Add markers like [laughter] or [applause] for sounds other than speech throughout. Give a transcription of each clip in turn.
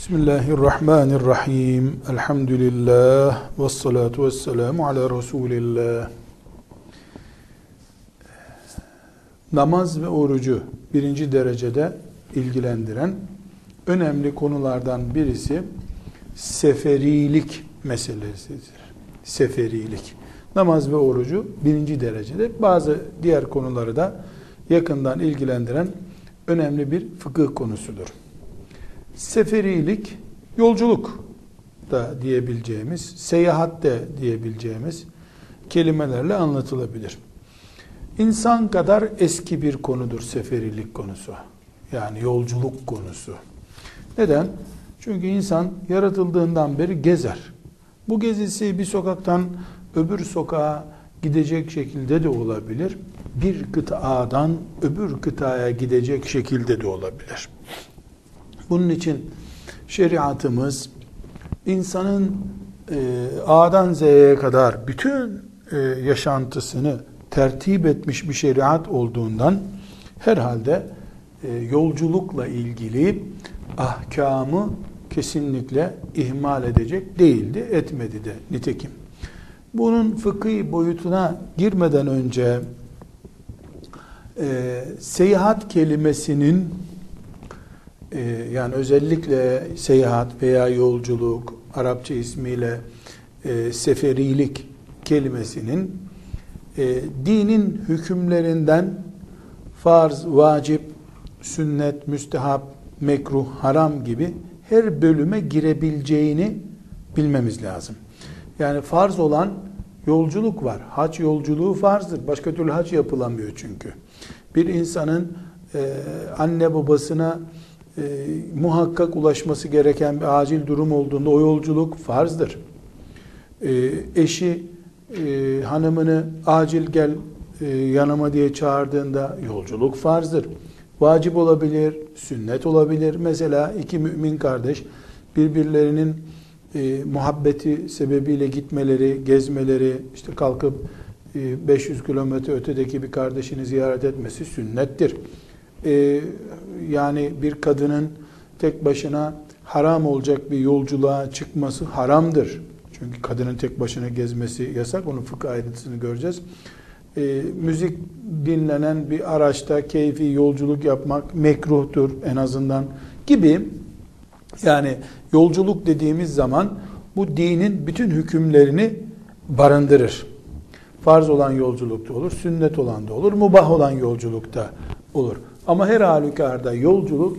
Bismillahirrahmanirrahim. Elhamdülillah. Ve salatu ve selamu ala Resulillah. Namaz ve orucu birinci derecede ilgilendiren önemli konulardan birisi seferilik meselesidir. Seferilik. Namaz ve orucu birinci derecede. Bazı diğer konuları da yakından ilgilendiren önemli bir fıkıh konusudur. Seferilik, yolculuk da diyebileceğimiz, seyahat de diyebileceğimiz kelimelerle anlatılabilir. İnsan kadar eski bir konudur seferilik konusu. Yani yolculuk konusu. Neden? Çünkü insan yaratıldığından beri gezer. Bu gezisi bir sokaktan öbür sokağa gidecek şekilde de olabilir. Bir kıtadan öbür kıtaya gidecek şekilde de olabilir. Bunun için şeriatımız insanın e, A'dan Z'ye kadar bütün e, yaşantısını tertip etmiş bir şeriat olduğundan herhalde e, yolculukla ilgili ahkamı kesinlikle ihmal edecek değildi, etmedi de nitekim. Bunun fıkhi boyutuna girmeden önce e, seyahat kelimesinin e, yani özellikle seyahat veya yolculuk Arapça ismiyle e, seferilik kelimesinin e, dinin hükümlerinden farz, vacip, sünnet, müstehap, mekruh, haram gibi her bölüme girebileceğini bilmemiz lazım. Yani farz olan yolculuk var. Hac yolculuğu farzdır. Başka türlü hac yapılamıyor çünkü. Bir insanın e, anne babasına e, muhakkak ulaşması gereken bir acil durum olduğunda o yolculuk farzdır. E, eşi e, hanımını acil gel e, yanıma diye çağırdığında yolculuk farzdır. Vacip olabilir, sünnet olabilir. Mesela iki mümin kardeş birbirlerinin e, muhabbeti sebebiyle gitmeleri, gezmeleri, işte kalkıp e, 500 kilometre ötedeki bir kardeşini ziyaret etmesi sünnettir. E, yani bir kadının tek başına haram olacak bir yolculuğa çıkması haramdır. Çünkü kadının tek başına gezmesi yasak. Onun fıkıh ayrıntısını göreceğiz. E, müzik dinlenen bir araçta keyfi yolculuk yapmak mekruhtur en azından gibi yani yolculuk dediğimiz zaman bu dinin bütün hükümlerini barındırır. Farz olan yolculukta olur, sünnet olan da olur, mubah olan yolculukta olur. Ama her halükarda yolculuk,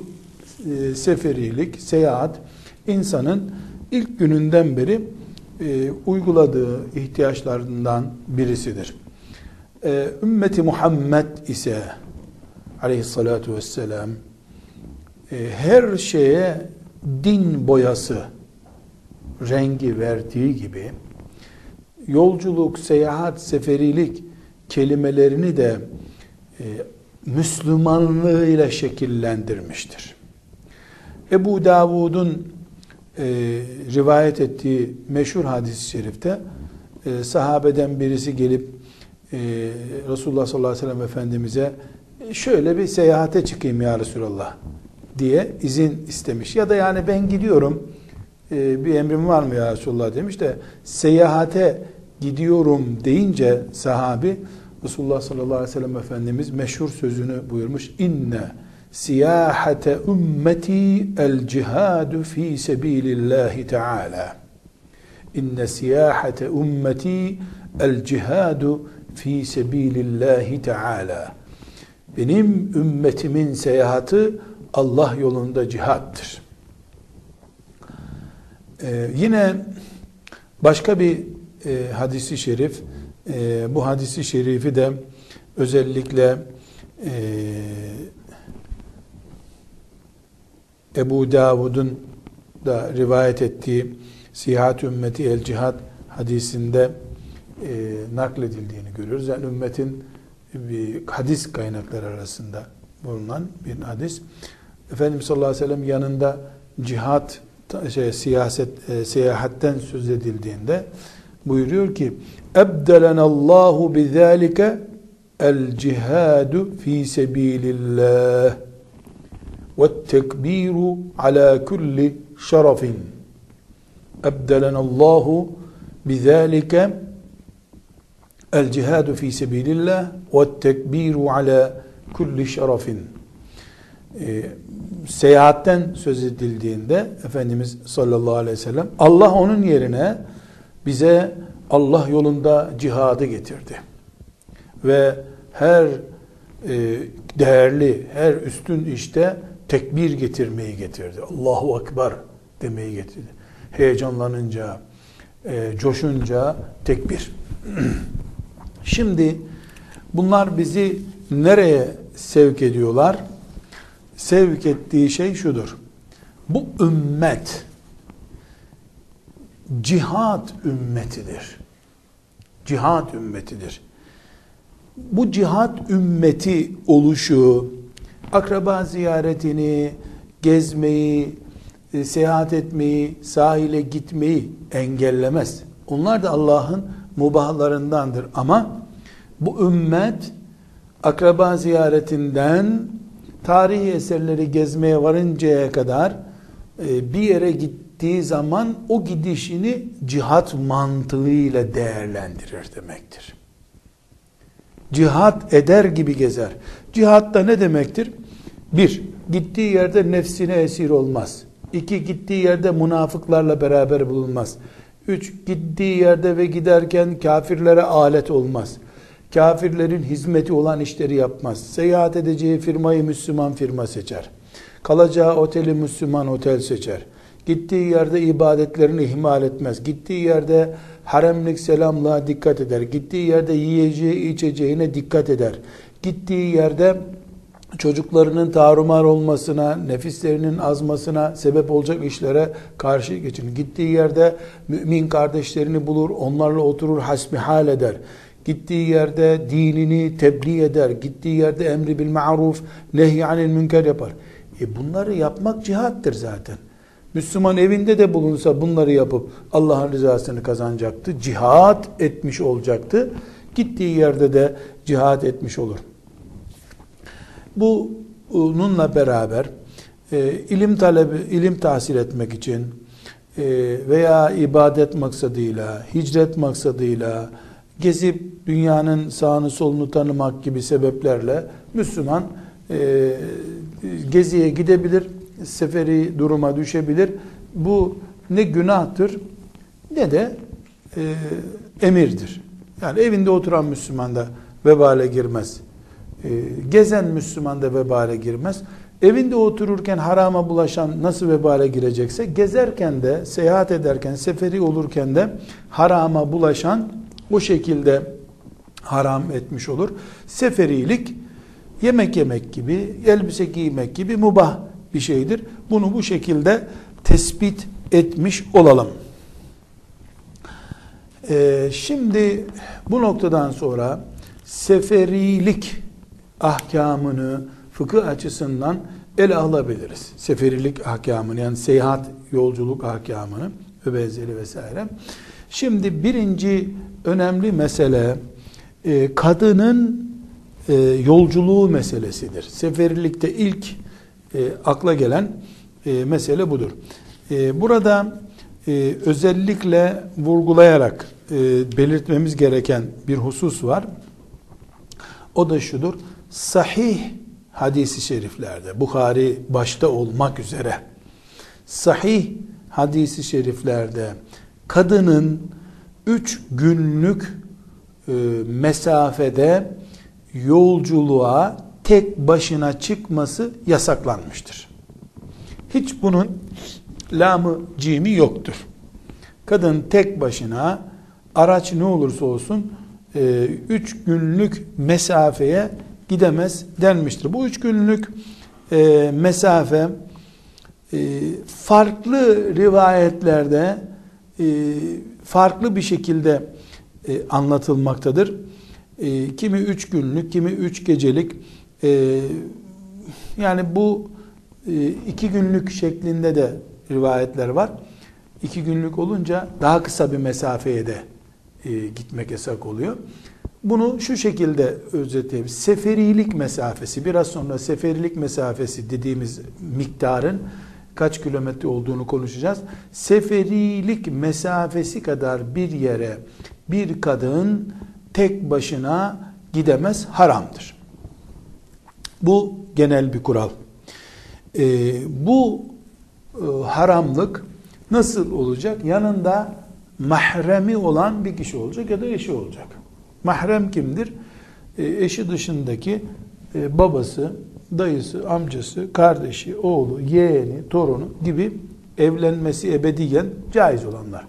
e, seferilik, seyahat insanın ilk gününden beri e, uyguladığı ihtiyaçlarından birisidir. E, ümmeti Muhammed ise aleyhissalatu vesselam e, her şeye din boyası rengi verdiği gibi yolculuk, seyahat, seferilik kelimelerini de e, Müslümanlığıyla şekillendirmiştir. Ebu Davud'un e, rivayet ettiği meşhur hadis-i şerifte e, sahabeden birisi gelip e, Resulullah sallallahu aleyhi ve sellem Efendimiz'e şöyle bir seyahate çıkayım ya Resulallah diye izin istemiş. Ya da yani ben gidiyorum e, bir emrim var mı ya Resulullah demiş de seyahate gidiyorum deyince sahabi Resulullah sallallahu aleyhi ve sellem Efendimiz meşhur sözünü buyurmuş. İnne siyahate ümmeti el cihadu fi sebilillahi teala. İnne siyahate ümmeti el cihadu fi sebilillahi teala. Benim ümmetimin seyahati Allah yolunda cihattır. Ee, yine başka bir e, hadisi şerif, e, bu hadisi şerifi de özellikle e, Ebu Davud'un da rivayet ettiği Sihat Ümmeti El Cihad hadisinde e, nakledildiğini görüyoruz. Yani ümmetin bir hadis kaynakları arasında bulunan bir hadis. Efendimiz sallallahu aleyhi ve sellem yanında cihat şey, siyaset e, seyahatten söz edildiğinde buyuruyor ki ebdelenallahu bizalike el cihadu fi sebilillah ve tekbiru ala kulli şerefin. Ebdelenallahu bizalike el cihadu fi sebilillah ve tekbiru ala kulli şerefin. E, seyahatten söz edildiğinde Efendimiz sallallahu aleyhi ve sellem Allah onun yerine bize Allah yolunda cihadı getirdi. Ve her e, değerli, her üstün işte tekbir getirmeyi getirdi. Allahu Ekber demeyi getirdi. Heyecanlanınca, e, coşunca tekbir. [clears throat] Şimdi bunlar bizi nereye sevk ediyorlar? Sevk ettiği şey şudur. Bu ümmet cihat ümmetidir. Cihat ümmetidir. Bu cihat ümmeti oluşu, akraba ziyaretini, gezmeyi, e, seyahat etmeyi, sahile gitmeyi engellemez. Onlar da Allah'ın mubahlarındandır. Ama bu ümmet akraba ziyaretinden tarihi eserleri gezmeye varıncaya kadar e, bir yere gittiği zaman o gidişini cihat mantığıyla değerlendirir demektir. Cihat eder gibi gezer. Cihat da ne demektir? Bir, gittiği yerde nefsine esir olmaz. İki, gittiği yerde münafıklarla beraber bulunmaz. Üç, gittiği yerde ve giderken kafirlere alet olmaz. Kafirlerin hizmeti olan işleri yapmaz. Seyahat edeceği firmayı Müslüman firma seçer. Kalacağı oteli Müslüman otel seçer. Gittiği yerde ibadetlerini ihmal etmez. Gittiği yerde haremlik selamlığa dikkat eder. Gittiği yerde yiyeceği içeceğine dikkat eder. Gittiği yerde çocuklarının tarumar olmasına, nefislerinin azmasına sebep olacak işlere karşı geçin. Gittiği yerde mümin kardeşlerini bulur, onlarla oturur, hasbihal eder. Gittiği yerde dinini tebliğ eder. Gittiği yerde emri bil ma'ruf, nehyanil münker yapar. E bunları yapmak cihattır zaten. Müslüman evinde de bulunsa bunları yapıp Allah'ın rızasını kazanacaktı. Cihat etmiş olacaktı. Gittiği yerde de cihat etmiş olur. Bununla beraber e, ilim talebi, ilim tahsil etmek için e, veya ibadet maksadıyla, hicret maksadıyla, gezip dünyanın sağını solunu tanımak gibi sebeplerle Müslüman e, geziye gidebilir, seferi duruma düşebilir. Bu ne günahtır ne de e, emirdir. Yani evinde oturan Müslüman da vebale girmez. E, gezen Müslüman da vebale girmez. Evinde otururken harama bulaşan nasıl vebale girecekse gezerken de seyahat ederken seferi olurken de harama bulaşan bu şekilde haram etmiş olur. Seferilik yemek yemek gibi, elbise giymek gibi mubah bir şeydir. Bunu bu şekilde tespit etmiş olalım. Ee, şimdi bu noktadan sonra seferilik ahkamını fıkıh açısından ele alabiliriz. Seferilik ahkamını yani seyahat yolculuk ahkamını ve benzeri vesaire. Şimdi birinci önemli mesele e, kadının e, yolculuğu meselesidir. Seferilikte ilk e, akla gelen e, mesele budur. E, burada e, özellikle vurgulayarak e, belirtmemiz gereken bir husus var. O da şudur. Sahih hadisi şeriflerde, Bukhari başta olmak üzere, sahih hadisi şeriflerde kadının üç günlük e, mesafede yolculuğa tek başına çıkması yasaklanmıştır. Hiç bunun lamı cimi yoktur. Kadın tek başına araç ne olursa olsun e, üç günlük mesafeye gidemez denmiştir. Bu üç günlük e, mesafe e, farklı rivayetlerde e, farklı bir şekilde e, anlatılmaktadır. E, kimi üç günlük, kimi üç gecelik. E, yani bu e, iki günlük şeklinde de rivayetler var. İki günlük olunca daha kısa bir mesafeye de e, gitmek yasak oluyor. Bunu şu şekilde özetleyeyim. Seferilik mesafesi, biraz sonra seferilik mesafesi dediğimiz miktarın kaç kilometre olduğunu konuşacağız. Seferilik mesafesi kadar bir yere bir kadın tek başına gidemez haramdır. Bu genel bir kural. Ee, bu e, haramlık nasıl olacak? Yanında mahremi olan bir kişi olacak ya da eşi olacak. Mahrem kimdir? E, eşi dışındaki e, babası, dayısı, amcası, kardeşi, oğlu, yeğeni, torunu gibi evlenmesi ebediyen caiz olanlar.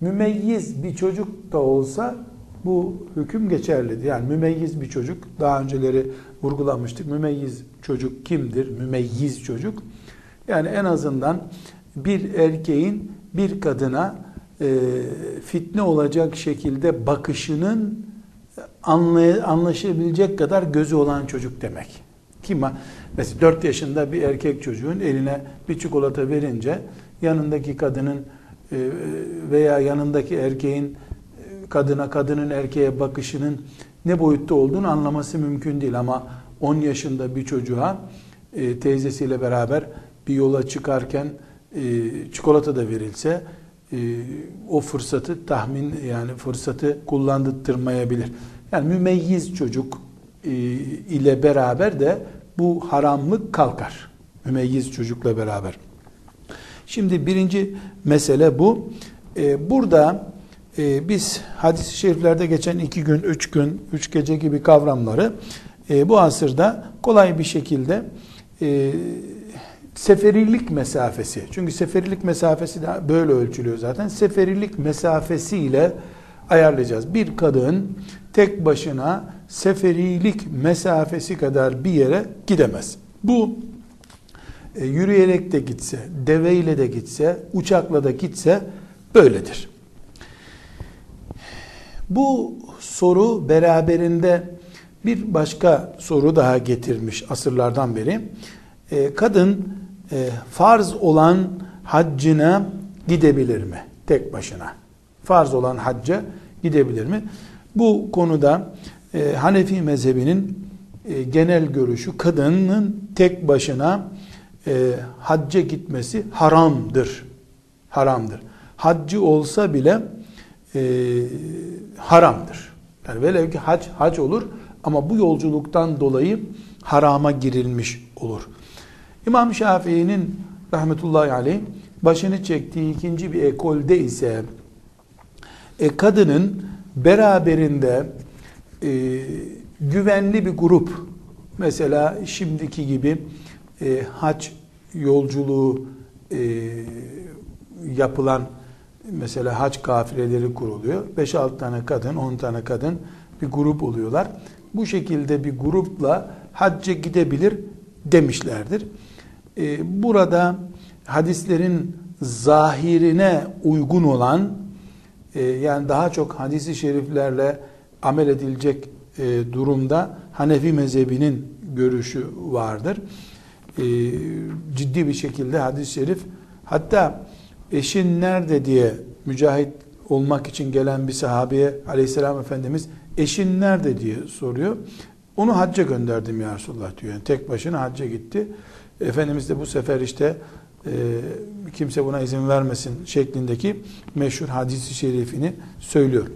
Mümeyyiz bir çocuk da olsa bu hüküm geçerlidir. Yani mümeyyiz bir çocuk, daha önceleri vurgulamıştık. Mümeyyiz çocuk kimdir? Mümeyyiz çocuk. Yani en azından bir erkeğin bir kadına e, fitne olacak şekilde bakışının anlay anlaşabilecek kadar gözü olan çocuk demek. Kim mesela 4 yaşında bir erkek çocuğun eline bir çikolata verince yanındaki kadının e, veya yanındaki erkeğin e, kadına kadının erkeğe bakışının ne boyutta olduğunu anlaması mümkün değil ama 10 yaşında bir çocuğa e, teyzesiyle beraber bir yola çıkarken çikolata da verilse o fırsatı tahmin yani fırsatı kullandırtmayabilir. Yani mümeyyiz çocuk ile beraber de bu haramlık kalkar. Mümeyyiz çocukla beraber. Şimdi birinci mesele bu. Ee, burada e, biz hadis-i şeriflerde geçen iki gün, üç gün, üç gece gibi kavramları e, bu asırda kolay bir şekilde e, seferilik mesafesi. Çünkü seferilik mesafesi de böyle ölçülüyor zaten. Seferilik mesafesi ile ayarlayacağız. Bir kadın tek başına seferilik mesafesi kadar bir yere gidemez. Bu e, yürüyerek de gitse, deveyle de gitse, uçakla da gitse böyledir. Bu soru beraberinde bir başka soru daha getirmiş asırlardan beri. E, kadın e, farz olan haccına gidebilir mi? Tek başına. Farz olan hacca gidebilir mi? Bu konuda Hanefi mezhebinin genel görüşü kadının tek başına e, hacca gitmesi haramdır. Haramdır. Haccı olsa bile e, haramdır. Yani velev ki hac, hac olur ama bu yolculuktan dolayı harama girilmiş olur. İmam Şafii'nin rahmetullahi aleyh başını çektiği ikinci bir ekolde ise e, kadının beraberinde e, güvenli bir grup mesela şimdiki gibi e, hac yolculuğu e, yapılan mesela hac kafileleri kuruluyor. 5-6 tane kadın, 10 tane kadın bir grup oluyorlar. Bu şekilde bir grupla hacca gidebilir demişlerdir. E, burada hadislerin zahirine uygun olan e, yani daha çok hadisi şeriflerle amel edilecek e, durumda Hanefi mezhebinin görüşü vardır. E, ciddi bir şekilde hadis-i şerif hatta eşin nerede diye mücahit olmak için gelen bir sahabeye aleyhisselam efendimiz eşin nerede diye soruyor. Onu hacca gönderdim ya Resulullah diyor. Yani tek başına hacca gitti. Efendimiz de bu sefer işte e, kimse buna izin vermesin şeklindeki meşhur hadisi şerifini söylüyor.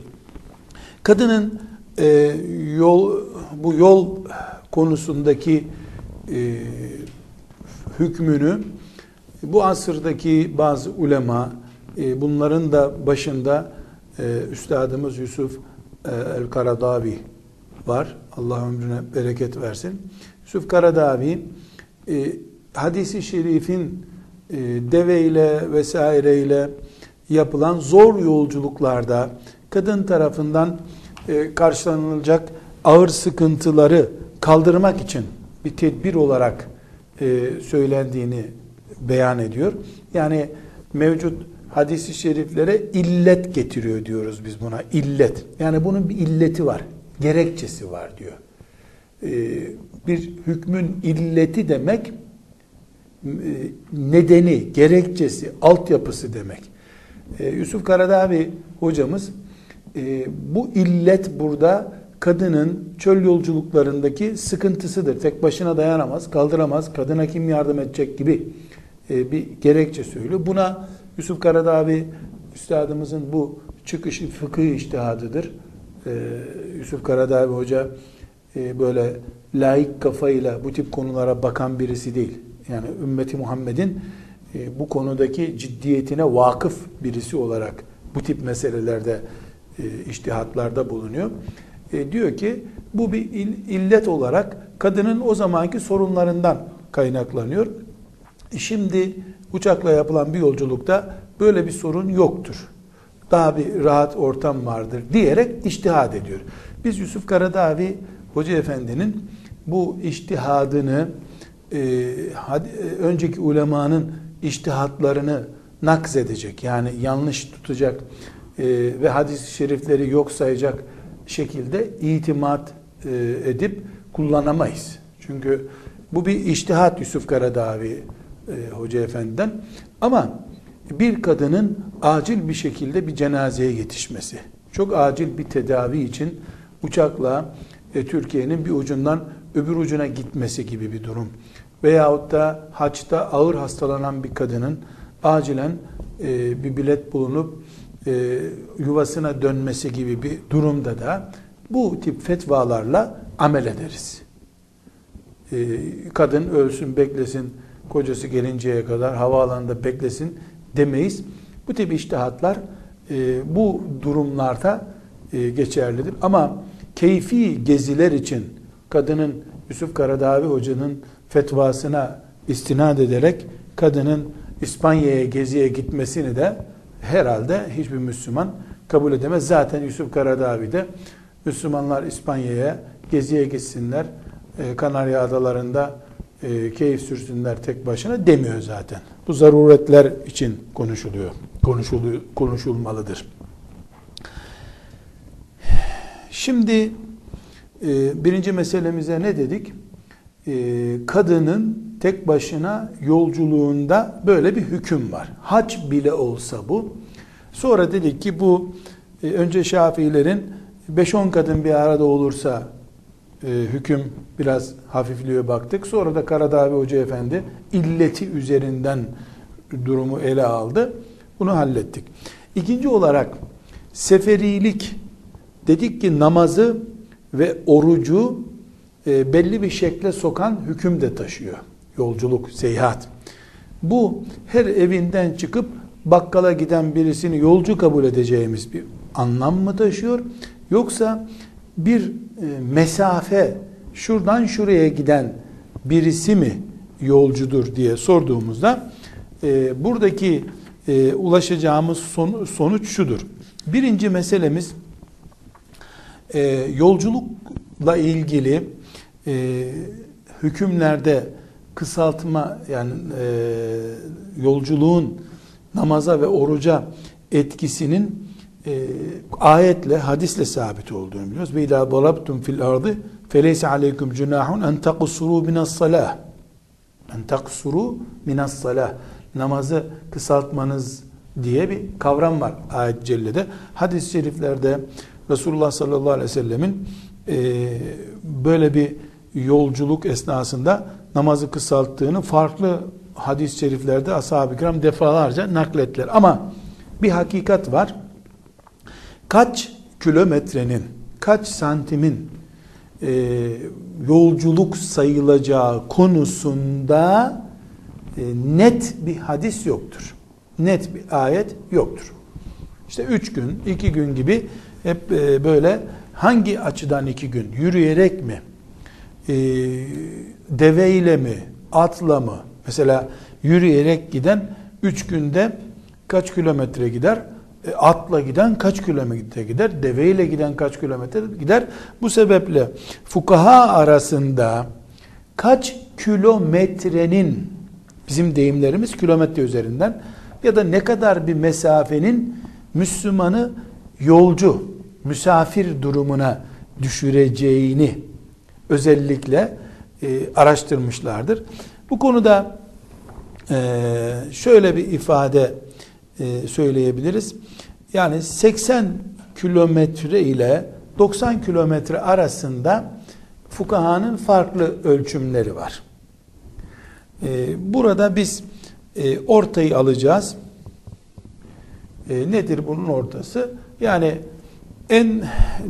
Kadının e, yol bu yol konusundaki e, hükmünü bu asırdaki bazı ulema e, bunların da başında e, üstadımız Yusuf e, el-Karadavi var. Allah ömrüne bereket versin. Yusuf Karadavi hadisi şerifin deveyle vesaireyle yapılan zor yolculuklarda kadın tarafından karşılanılacak ağır sıkıntıları kaldırmak için bir tedbir olarak e, söylendiğini beyan ediyor. Yani mevcut hadisi şeriflere illet getiriyor diyoruz biz buna. illet. Yani bunun bir illeti var. Gerekçesi var diyor. E, bir hükmün illeti demek e, nedeni, gerekçesi, altyapısı demek. Yusuf Karadavi hocamız bu illet burada kadının çöl yolculuklarındaki sıkıntısıdır. Tek başına dayanamaz, kaldıramaz. Kadına kim yardım edecek gibi e, bir gerekçe söylüyor. Buna Yusuf Karadağ üstadımızın bu çıkışı fıkıh iştihadıdır. E, Yusuf Karadağ Hoca e, böyle laik kafayla bu tip konulara bakan birisi değil. Yani ümmeti Muhammed'in e, bu konudaki ciddiyetine vakıf birisi olarak bu tip meselelerde e, iştihatlarda bulunuyor. E, diyor ki bu bir illet olarak kadının o zamanki sorunlarından kaynaklanıyor. Şimdi uçakla yapılan bir yolculukta böyle bir sorun yoktur. Daha bir rahat ortam vardır diyerek iştihad ediyor. Biz Yusuf Karadavi Hoca Efendi'nin bu iştihadını e, e, önceki ulemanın iştihatlarını nakz edecek yani yanlış tutacak e, ve hadis-i şerifleri yok sayacak şekilde itimat e, edip kullanamayız. Çünkü bu bir iştihat Yusuf Karadavi e, Hoca Efendi'den. Ama bir kadının acil bir şekilde bir cenazeye yetişmesi, çok acil bir tedavi için uçakla e, Türkiye'nin bir ucundan öbür ucuna gitmesi gibi bir durum. Veyahut da haçta ağır hastalanan bir kadının acilen e, bir bilet bulunup e, yuvasına dönmesi gibi bir durumda da bu tip fetvalarla amel ederiz. E, kadın ölsün beklesin kocası gelinceye kadar havaalanında beklesin demeyiz. Bu tip iştihatlar e, bu durumlarda e, geçerlidir. Ama keyfi geziler için kadının Yusuf Karadavi Hoca'nın fetvasına istinad ederek kadının İspanya'ya geziye gitmesini de herhalde hiçbir Müslüman kabul edemez. Zaten Yusuf Karadavi de Müslümanlar İspanya'ya geziye gitsinler, e, Kanarya Adaları'nda e, keyif sürsünler tek başına demiyor zaten. Bu zaruretler için konuşuluyor. Konuşuluyor, konuşulmalıdır. Şimdi e, birinci meselemize ne dedik? E, kadının tek başına yolculuğunda böyle bir hüküm var. Hac bile olsa bu. Sonra dedik ki bu e, önce Şafiilerin 5-10 kadın bir arada olursa e, hüküm biraz hafifliyor baktık. Sonra da Karadağ Hoca Efendi illeti üzerinden durumu ele aldı. Bunu hallettik. İkinci olarak seferilik dedik ki namazı ve orucu e, belli bir şekle sokan hüküm de taşıyor. Yolculuk, seyahat. Bu her evinden çıkıp bakkala giden birisini yolcu kabul edeceğimiz bir anlam mı taşıyor? Yoksa bir mesafe şuradan şuraya giden birisi mi yolcudur diye sorduğumuzda e, buradaki e, ulaşacağımız son, sonuç şudur. Birinci meselemiz e, yolculukla ilgili e, hükümlerde kısaltma yani e, yolculuğun namaza ve oruca etkisinin e, ayetle, hadisle sabit olduğunu biliyoruz. Ve idâ darabtum fil ardı feleyse aleyküm cunahun en takusuru minas salah. En takusuru minas salah. Namazı kısaltmanız diye bir kavram var ayet cellede. Hadis-i şeriflerde Resulullah sallallahu aleyhi ve sellemin e, böyle bir yolculuk esnasında namazı kısalttığını farklı hadis-i şeriflerde ashab-ı kiram defalarca nakletler. Ama bir hakikat var kaç kilometrenin, kaç santimin e, yolculuk sayılacağı konusunda e, net bir hadis yoktur. Net bir ayet yoktur. İşte üç gün, iki gün gibi hep e, böyle hangi açıdan iki gün? Yürüyerek mi? E, deveyle mi? Atla mı? Mesela yürüyerek giden üç günde kaç kilometre gider? E, atla giden kaç kilometre gider? Deveyle giden kaç kilometre gider? Bu sebeple fukaha arasında kaç kilometrenin bizim deyimlerimiz kilometre üzerinden ya da ne kadar bir mesafenin Müslümanı yolcu, misafir durumuna düşüreceğini özellikle e, araştırmışlardır. Bu konuda e, şöyle bir ifade e, söyleyebiliriz. Yani 80 kilometre ile 90 kilometre arasında fukahanın farklı ölçümleri var. E, burada biz e, ortayı alacağız. E, nedir bunun ortası? Yani en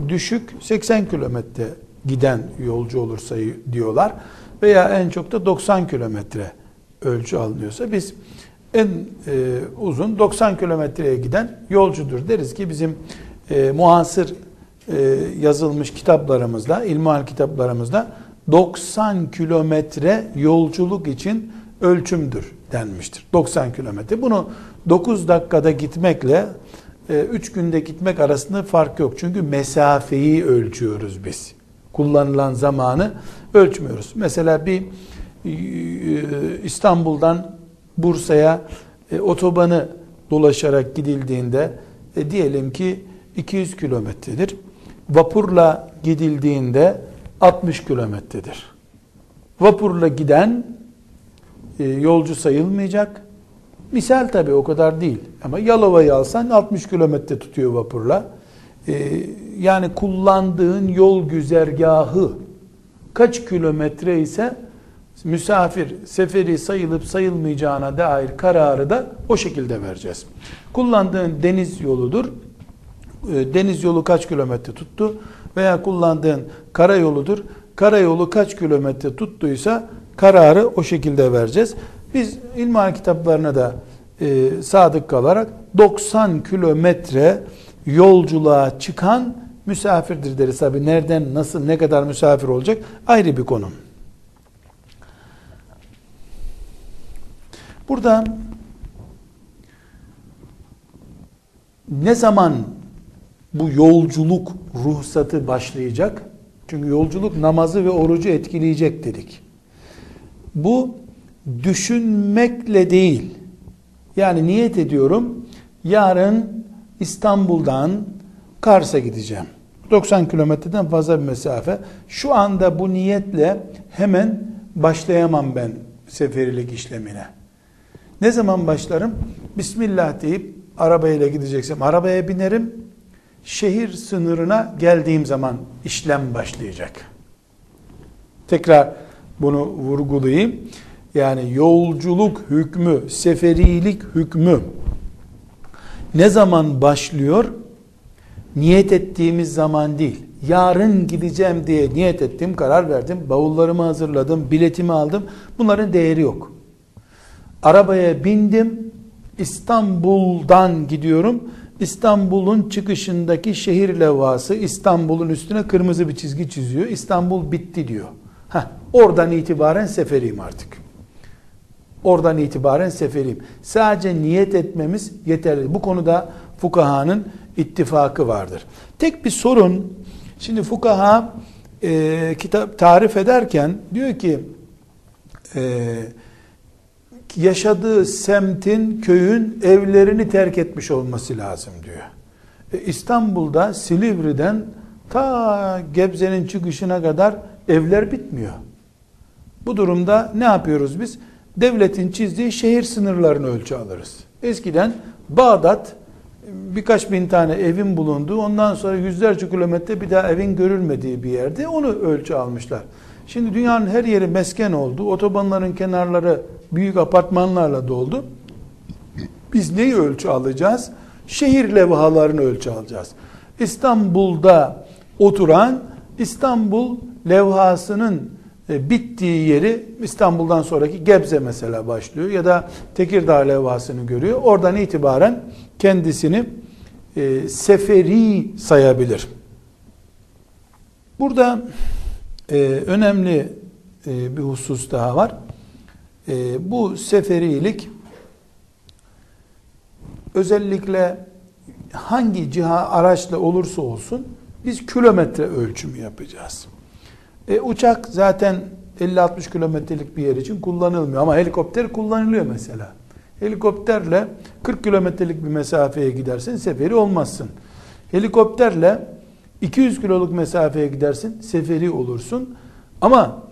düşük 80 kilometre giden yolcu olursa diyorlar veya en çok da 90 kilometre ölçü alınıyorsa biz en e, uzun 90 kilometreye giden yolcudur deriz ki bizim e, muhasır e, yazılmış kitaplarımızda, ilmihal kitaplarımızda 90 kilometre yolculuk için ölçümdür denmiştir. 90 kilometre. Bunu 9 dakikada gitmekle 3 e, günde gitmek arasında fark yok. Çünkü mesafeyi ölçüyoruz biz. Kullanılan zamanı ölçmüyoruz. Mesela bir İstanbul'dan Bursa'ya e, otobanı dolaşarak gidildiğinde e, diyelim ki 200 kilometredir. Vapurla gidildiğinde 60 kilometredir. Vapurla giden e, yolcu sayılmayacak. Misal tabi o kadar değil. Ama Yalova'yı alsan 60 kilometre tutuyor vapurla. E, yani kullandığın yol güzergahı kaç kilometre ise misafir seferi sayılıp sayılmayacağına dair kararı da o şekilde vereceğiz. Kullandığın deniz yoludur. E, deniz yolu kaç kilometre tuttu veya kullandığın karayoludur. Karayolu kaç kilometre tuttuysa kararı o şekilde vereceğiz. Biz ilmihal kitaplarına da e, sadık kalarak 90 kilometre yolculuğa çıkan misafirdir deriz. Tabi nereden, nasıl, ne kadar misafir olacak ayrı bir konu. Burada ne zaman bu yolculuk ruhsatı başlayacak? Çünkü yolculuk namazı ve orucu etkileyecek dedik. Bu düşünmekle değil. Yani niyet ediyorum yarın İstanbul'dan Kars'a gideceğim. 90 kilometreden fazla bir mesafe. Şu anda bu niyetle hemen başlayamam ben seferilik işlemine. Ne zaman başlarım? Bismillah deyip arabayla gideceksem arabaya binerim. Şehir sınırına geldiğim zaman işlem başlayacak. Tekrar bunu vurgulayayım. Yani yolculuk hükmü, seferilik hükmü ne zaman başlıyor? Niyet ettiğimiz zaman değil. Yarın gideceğim diye niyet ettim, karar verdim, bavullarımı hazırladım, biletimi aldım. Bunların değeri yok. Arabaya bindim, İstanbul'dan gidiyorum. İstanbul'un çıkışındaki şehir levhası İstanbul'un üstüne kırmızı bir çizgi çiziyor. İstanbul bitti diyor. Heh, oradan itibaren seferiyim artık. Oradan itibaren seferiyim. Sadece niyet etmemiz yeterli. Bu konuda fukahanın ittifakı vardır. Tek bir sorun, şimdi fukaha e, kitap tarif ederken diyor ki e, yaşadığı semtin, köyün evlerini terk etmiş olması lazım diyor. E, İstanbul'da Silivri'den ta Gebze'nin çıkışına kadar evler bitmiyor. Bu durumda ne yapıyoruz biz? Devletin çizdiği şehir sınırlarını ölçü alırız. Eskiden Bağdat birkaç bin tane evin bulunduğu ondan sonra yüzlerce kilometre bir daha evin görülmediği bir yerde onu ölçü almışlar. Şimdi dünyanın her yeri mesken oldu. Otobanların kenarları büyük apartmanlarla doldu. Biz neyi ölçü alacağız? Şehir levhalarını ölçü alacağız. İstanbul'da oturan İstanbul levhasının e, bittiği yeri İstanbul'dan sonraki Gebze mesela başlıyor ya da Tekirdağ levhasını görüyor. Oradan itibaren kendisini e, seferi sayabilir. Burada e, önemli e, bir husus daha var. E, bu seferilik özellikle hangi ciha araçla olursa olsun biz kilometre ölçümü yapacağız. E, uçak zaten 50-60 kilometrelik bir yer için kullanılmıyor ama helikopter kullanılıyor mesela. Helikopterle 40 kilometrelik bir mesafeye gidersin seferi olmazsın. Helikopterle 200 kiloluk mesafeye gidersin seferi olursun. Ama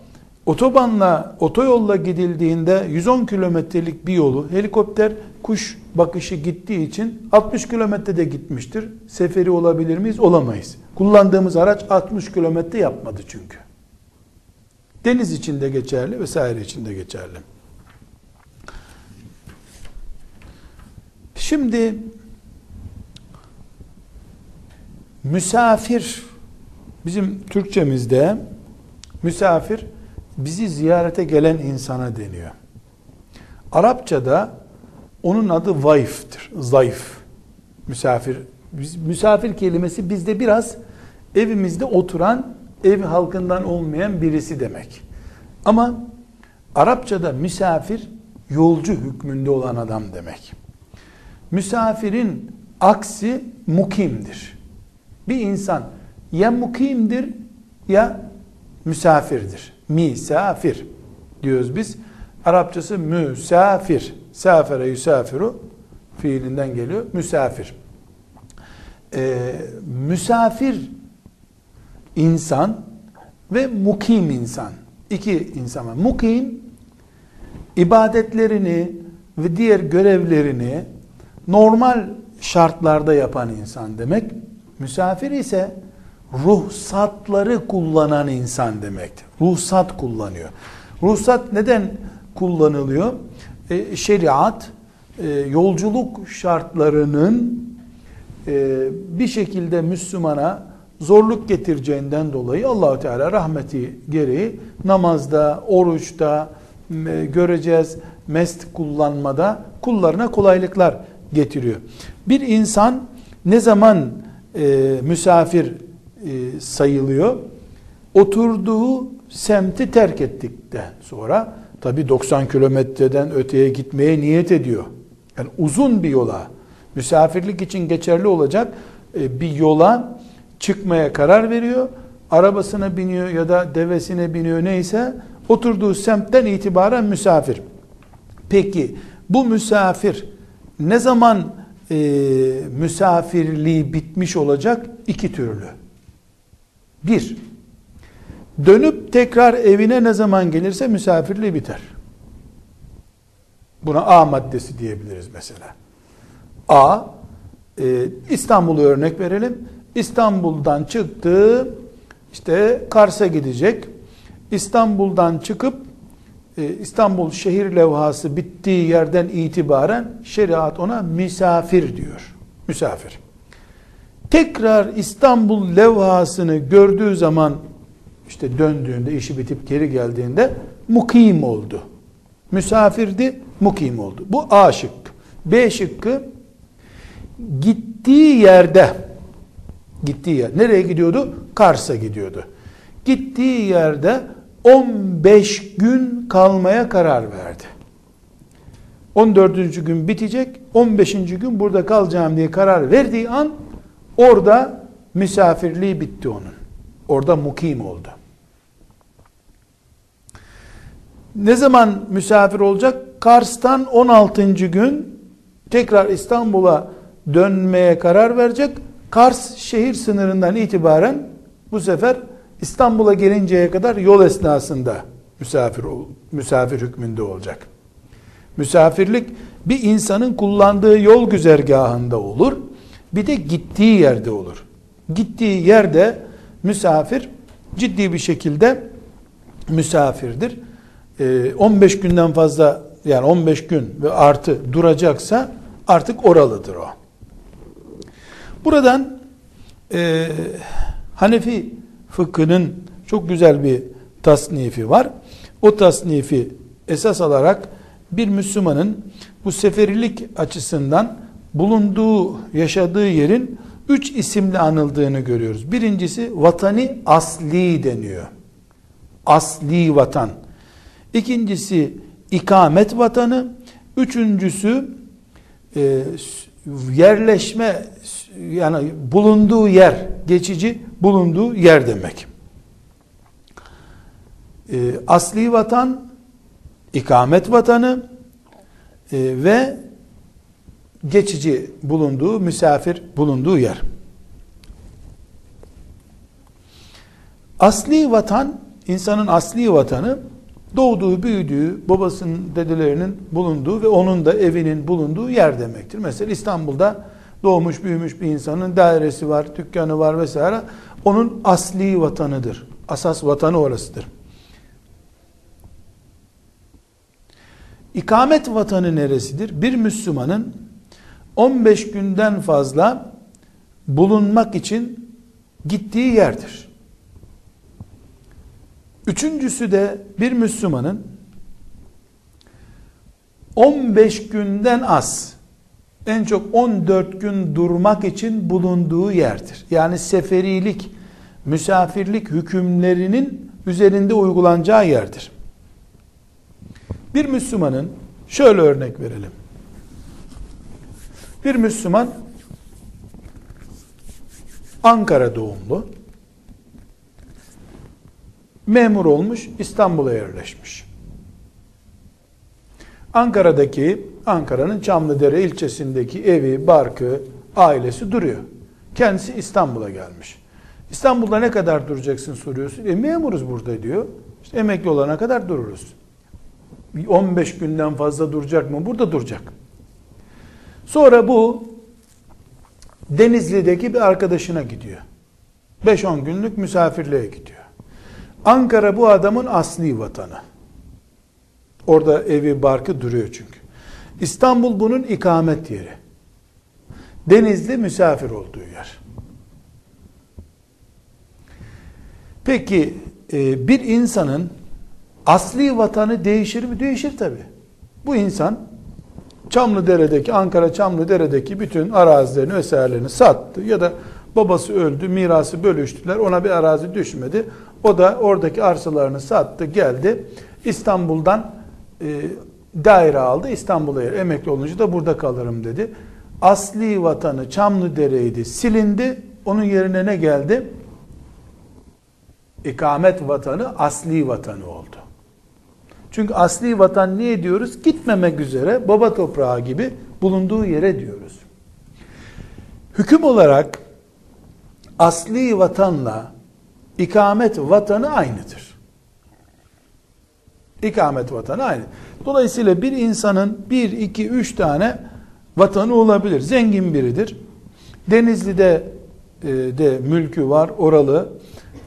otobanla, otoyolla gidildiğinde 110 kilometrelik bir yolu helikopter kuş bakışı gittiği için 60 kilometrede gitmiştir. Seferi olabilir miyiz? Olamayız. Kullandığımız araç 60 kilometre yapmadı çünkü. Deniz içinde geçerli, vesaire içinde geçerli. Şimdi misafir bizim Türkçemizde misafir bizi ziyarete gelen insana deniyor. Arapçada onun adı vayf'tir. Zayıf. Misafir. Misafir kelimesi bizde biraz evimizde oturan, ev halkından olmayan birisi demek. Ama Arapçada misafir yolcu hükmünde olan adam demek. Misafirin aksi mukimdir. Bir insan ya mukimdir ya misafirdir. Misafir diyoruz biz. Arapçası müsafir. Safere yusafiru fiilinden geliyor. Misafir. Ee, misafir insan ve mukim insan. İki insan var. Mukim ibadetlerini ve diğer görevlerini normal şartlarda yapan insan demek. Misafir ise ruhsatları kullanan insan demektir. Ruhsat kullanıyor. Ruhsat neden kullanılıyor? E, şeriat e, yolculuk şartlarının e, bir şekilde Müslümana zorluk getireceğinden dolayı Allahu Teala rahmeti gereği namazda, oruçta e, göreceğiz mest kullanmada kullarına kolaylıklar getiriyor. Bir insan ne zaman e, misafir e, sayılıyor? Oturduğu semti terk ettikten sonra tabi 90 kilometreden öteye gitmeye niyet ediyor. Yani uzun bir yola misafirlik için geçerli olacak e, bir yola çıkmaya karar veriyor. Arabasına biniyor ya da devesine biniyor neyse oturduğu semtten itibaren misafir. Peki bu misafir ne zaman e, misafirliği bitmiş olacak? İki türlü. Bir, dönüp tekrar evine ne zaman gelirse misafirliği biter. Buna A maddesi diyebiliriz mesela. A, e, İstanbul'u örnek verelim. İstanbul'dan çıktı, işte Kars'a gidecek. İstanbul'dan çıkıp e, İstanbul şehir levhası bittiği yerden itibaren şeriat ona misafir diyor. Misafir. Tekrar İstanbul levhasını gördüğü zaman işte döndüğünde işi bitip geri geldiğinde mukim oldu. Misafirdi, mukim oldu. Bu A şıkkı. B şıkkı gittiği yerde gittiği yer. Nereye gidiyordu? Kars'a gidiyordu. Gittiği yerde 15 gün kalmaya karar verdi. 14. gün bitecek, 15. gün burada kalacağım diye karar verdiği an orada misafirliği bitti onun. Orada mukim oldu. Ne zaman misafir olacak? Kars'tan 16. gün tekrar İstanbul'a dönmeye karar verecek. Kars şehir sınırından itibaren bu sefer İstanbul'a gelinceye kadar yol esnasında misafir misafir hükmünde olacak. Misafirlik bir insanın kullandığı yol güzergahında olur. Bir de gittiği yerde olur. Gittiği yerde misafir ciddi bir şekilde misafirdir. 15 ee, günden fazla yani 15 gün ve artı duracaksa artık oralıdır o. Buradan e, Hanefi fıkhının çok güzel bir tasnifi var. O tasnifi esas alarak bir Müslümanın bu seferilik açısından bulunduğu, yaşadığı yerin üç isimle anıldığını görüyoruz. Birincisi vatani asli deniyor. Asli vatan. İkincisi ikamet vatanı. Üçüncüsü e, yerleşme yani bulunduğu yer geçici bulunduğu yer demek. E, asli vatan ikamet vatanı e, ve geçici bulunduğu misafir bulunduğu yer. Asli vatan insanın asli vatanı doğduğu, büyüdüğü, babasının, dedelerinin bulunduğu ve onun da evinin bulunduğu yer demektir. Mesela İstanbul'da doğmuş, büyümüş bir insanın dairesi var, dükkanı var vesaire. Onun asli vatanıdır. Asas vatanı orasıdır. İkamet vatanı neresidir? Bir Müslümanın 15 günden fazla bulunmak için gittiği yerdir. Üçüncüsü de bir Müslümanın 15 günden az en çok 14 gün durmak için bulunduğu yerdir. Yani seferilik, misafirlik hükümlerinin üzerinde uygulanacağı yerdir. Bir Müslümanın şöyle örnek verelim. Bir Müslüman Ankara doğumlu memur olmuş İstanbul'a yerleşmiş. Ankara'daki Ankara'nın Çamlıdere ilçesindeki evi, barkı, ailesi duruyor. Kendisi İstanbul'a gelmiş. İstanbul'da ne kadar duracaksın soruyorsun. E memuruz burada diyor. İşte emekli olana kadar dururuz. 15 günden fazla duracak mı? Burada duracak. Sonra bu Denizli'deki bir arkadaşına gidiyor. 5-10 günlük misafirliğe gidiyor. Ankara bu adamın asli vatanı. Orada evi barkı duruyor çünkü. İstanbul bunun ikamet yeri. Denizli misafir olduğu yer. Peki e, bir insanın asli vatanı değişir mi? Değişir tabi. Bu insan Çamlıdere'deki, Ankara Çamlıdere'deki bütün arazilerini vesairelerini sattı ya da babası öldü, mirası bölüştüler, ona bir arazi düşmedi. O da oradaki arsalarını sattı, geldi. İstanbul'dan e, daire aldı, İstanbul'a yer. Emekli olunca da burada kalırım dedi. Asli vatanı Çamlıdere'ydi, silindi. Onun yerine ne geldi? İkamet vatanı asli vatanı oldu. Çünkü asli vatan niye diyoruz? Gitmemek üzere baba toprağı gibi bulunduğu yere diyoruz. Hüküm olarak asli vatanla ikamet vatanı aynıdır. İkamet vatanı aynı. Dolayısıyla bir insanın bir, iki, üç tane vatanı olabilir. Zengin biridir. Denizli'de e, de mülkü var, oralı.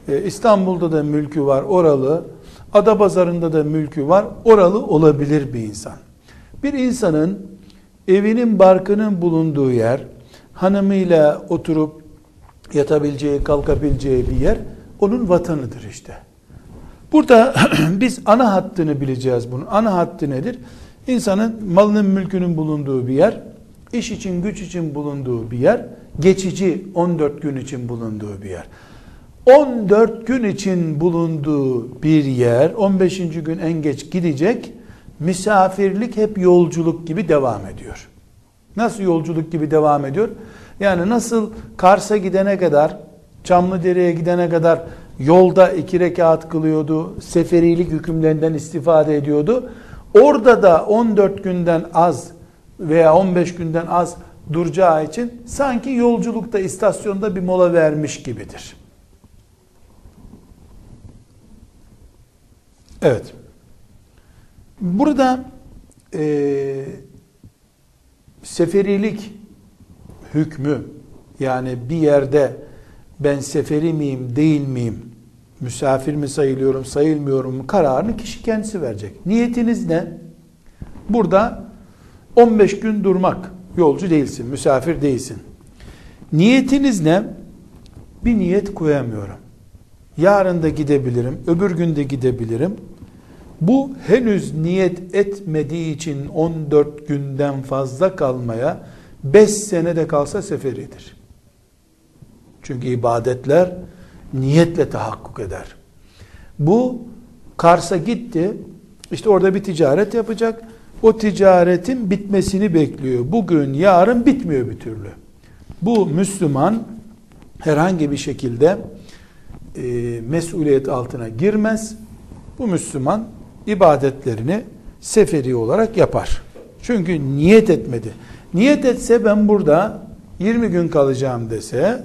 E, İstanbul'da da mülkü var, oralı. Adapazarı'nda da mülkü var, oralı olabilir bir insan. Bir insanın evinin barkının bulunduğu yer, hanımıyla oturup yatabileceği, kalkabileceği bir yer, onun vatanıdır işte. Burada [clears throat] biz ana hattını bileceğiz bunun. Ana hattı nedir? İnsanın malının mülkünün bulunduğu bir yer, iş için güç için bulunduğu bir yer, geçici 14 gün için bulunduğu bir yer. 14 gün için bulunduğu bir yer 15. gün en geç gidecek. Misafirlik hep yolculuk gibi devam ediyor. Nasıl yolculuk gibi devam ediyor? Yani nasıl Kars'a gidene kadar, Çamlıdere'ye gidene kadar yolda iki rekat kılıyordu, seferilik hükümlerinden istifade ediyordu. Orada da 14 günden az veya 15 günden az duracağı için sanki yolculukta istasyonda bir mola vermiş gibidir. Evet. Burada e, seferilik hükmü yani bir yerde ben seferi miyim değil miyim misafir mi sayılıyorum sayılmıyorum mu kararını kişi kendisi verecek. Niyetiniz ne? Burada 15 gün durmak yolcu değilsin misafir değilsin. Niyetiniz ne? Bir niyet koyamıyorum. Yarın da gidebilirim, öbür gün de gidebilirim. Bu henüz niyet etmediği için 14 günden fazla kalmaya 5 senede kalsa seferidir. Çünkü ibadetler niyetle tahakkuk eder. Bu Kars'a gitti. İşte orada bir ticaret yapacak. O ticaretin bitmesini bekliyor. Bugün, yarın bitmiyor bir türlü. Bu Müslüman herhangi bir şekilde e, mesuliyet altına girmez. Bu Müslüman ibadetlerini seferi olarak yapar. Çünkü niyet etmedi. Niyet etse ben burada 20 gün kalacağım dese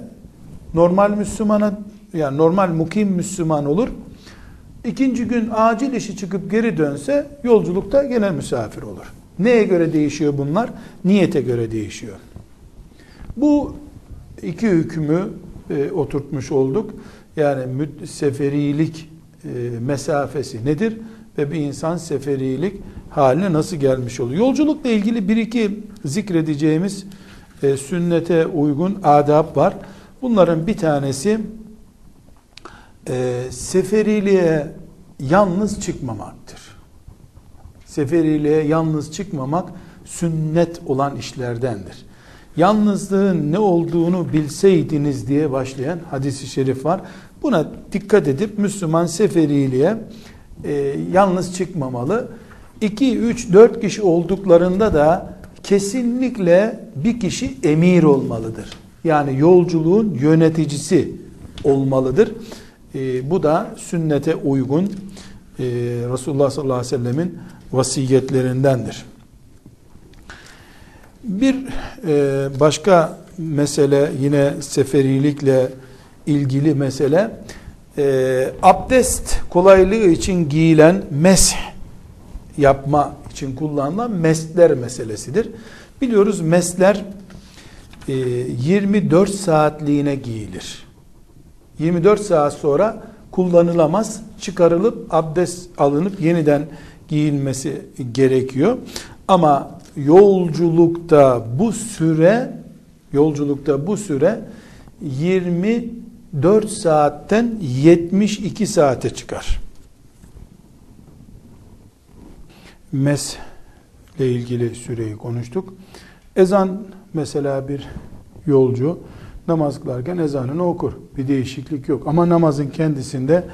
normal Müslümana yani normal mukim Müslüman olur. İkinci gün acil işi çıkıp geri dönse yolculukta gene misafir olur. Neye göre değişiyor bunlar? Niyete göre değişiyor. Bu iki hükmü e, oturtmuş olduk. Yani seferilik e, mesafesi nedir? ve bir insan seferilik haline nasıl gelmiş oluyor? Yolculukla ilgili bir iki zikredeceğimiz e, sünnete uygun adab var. Bunların bir tanesi e, seferiliğe yalnız çıkmamaktır. Seferiliğe yalnız çıkmamak sünnet olan işlerdendir. Yalnızlığın ne olduğunu bilseydiniz diye başlayan hadisi şerif var. Buna dikkat edip Müslüman seferiliğe e, yalnız çıkmamalı. 2, 3, 4 kişi olduklarında da kesinlikle bir kişi emir olmalıdır. Yani yolculuğun yöneticisi olmalıdır. E, bu da sünnete uygun e, Resulullah sallallahu aleyhi ve sellemin vasiyetlerindendir. Bir e, başka mesele yine seferilikle ilgili mesele e, abdest kolaylığı için giyilen mesh yapma için kullanılan mesler meselesidir. Biliyoruz mesler e, 24 saatliğine giyilir. 24 saat sonra kullanılamaz, çıkarılıp abdest alınıp yeniden giyilmesi gerekiyor. Ama yolculukta bu süre yolculukta bu süre 24 saatten 72 saate çıkar. Mes ile ilgili süreyi konuştuk. Ezan mesela bir yolcu namaz kılarken ezanını okur. Bir değişiklik yok. Ama namazın kendisinde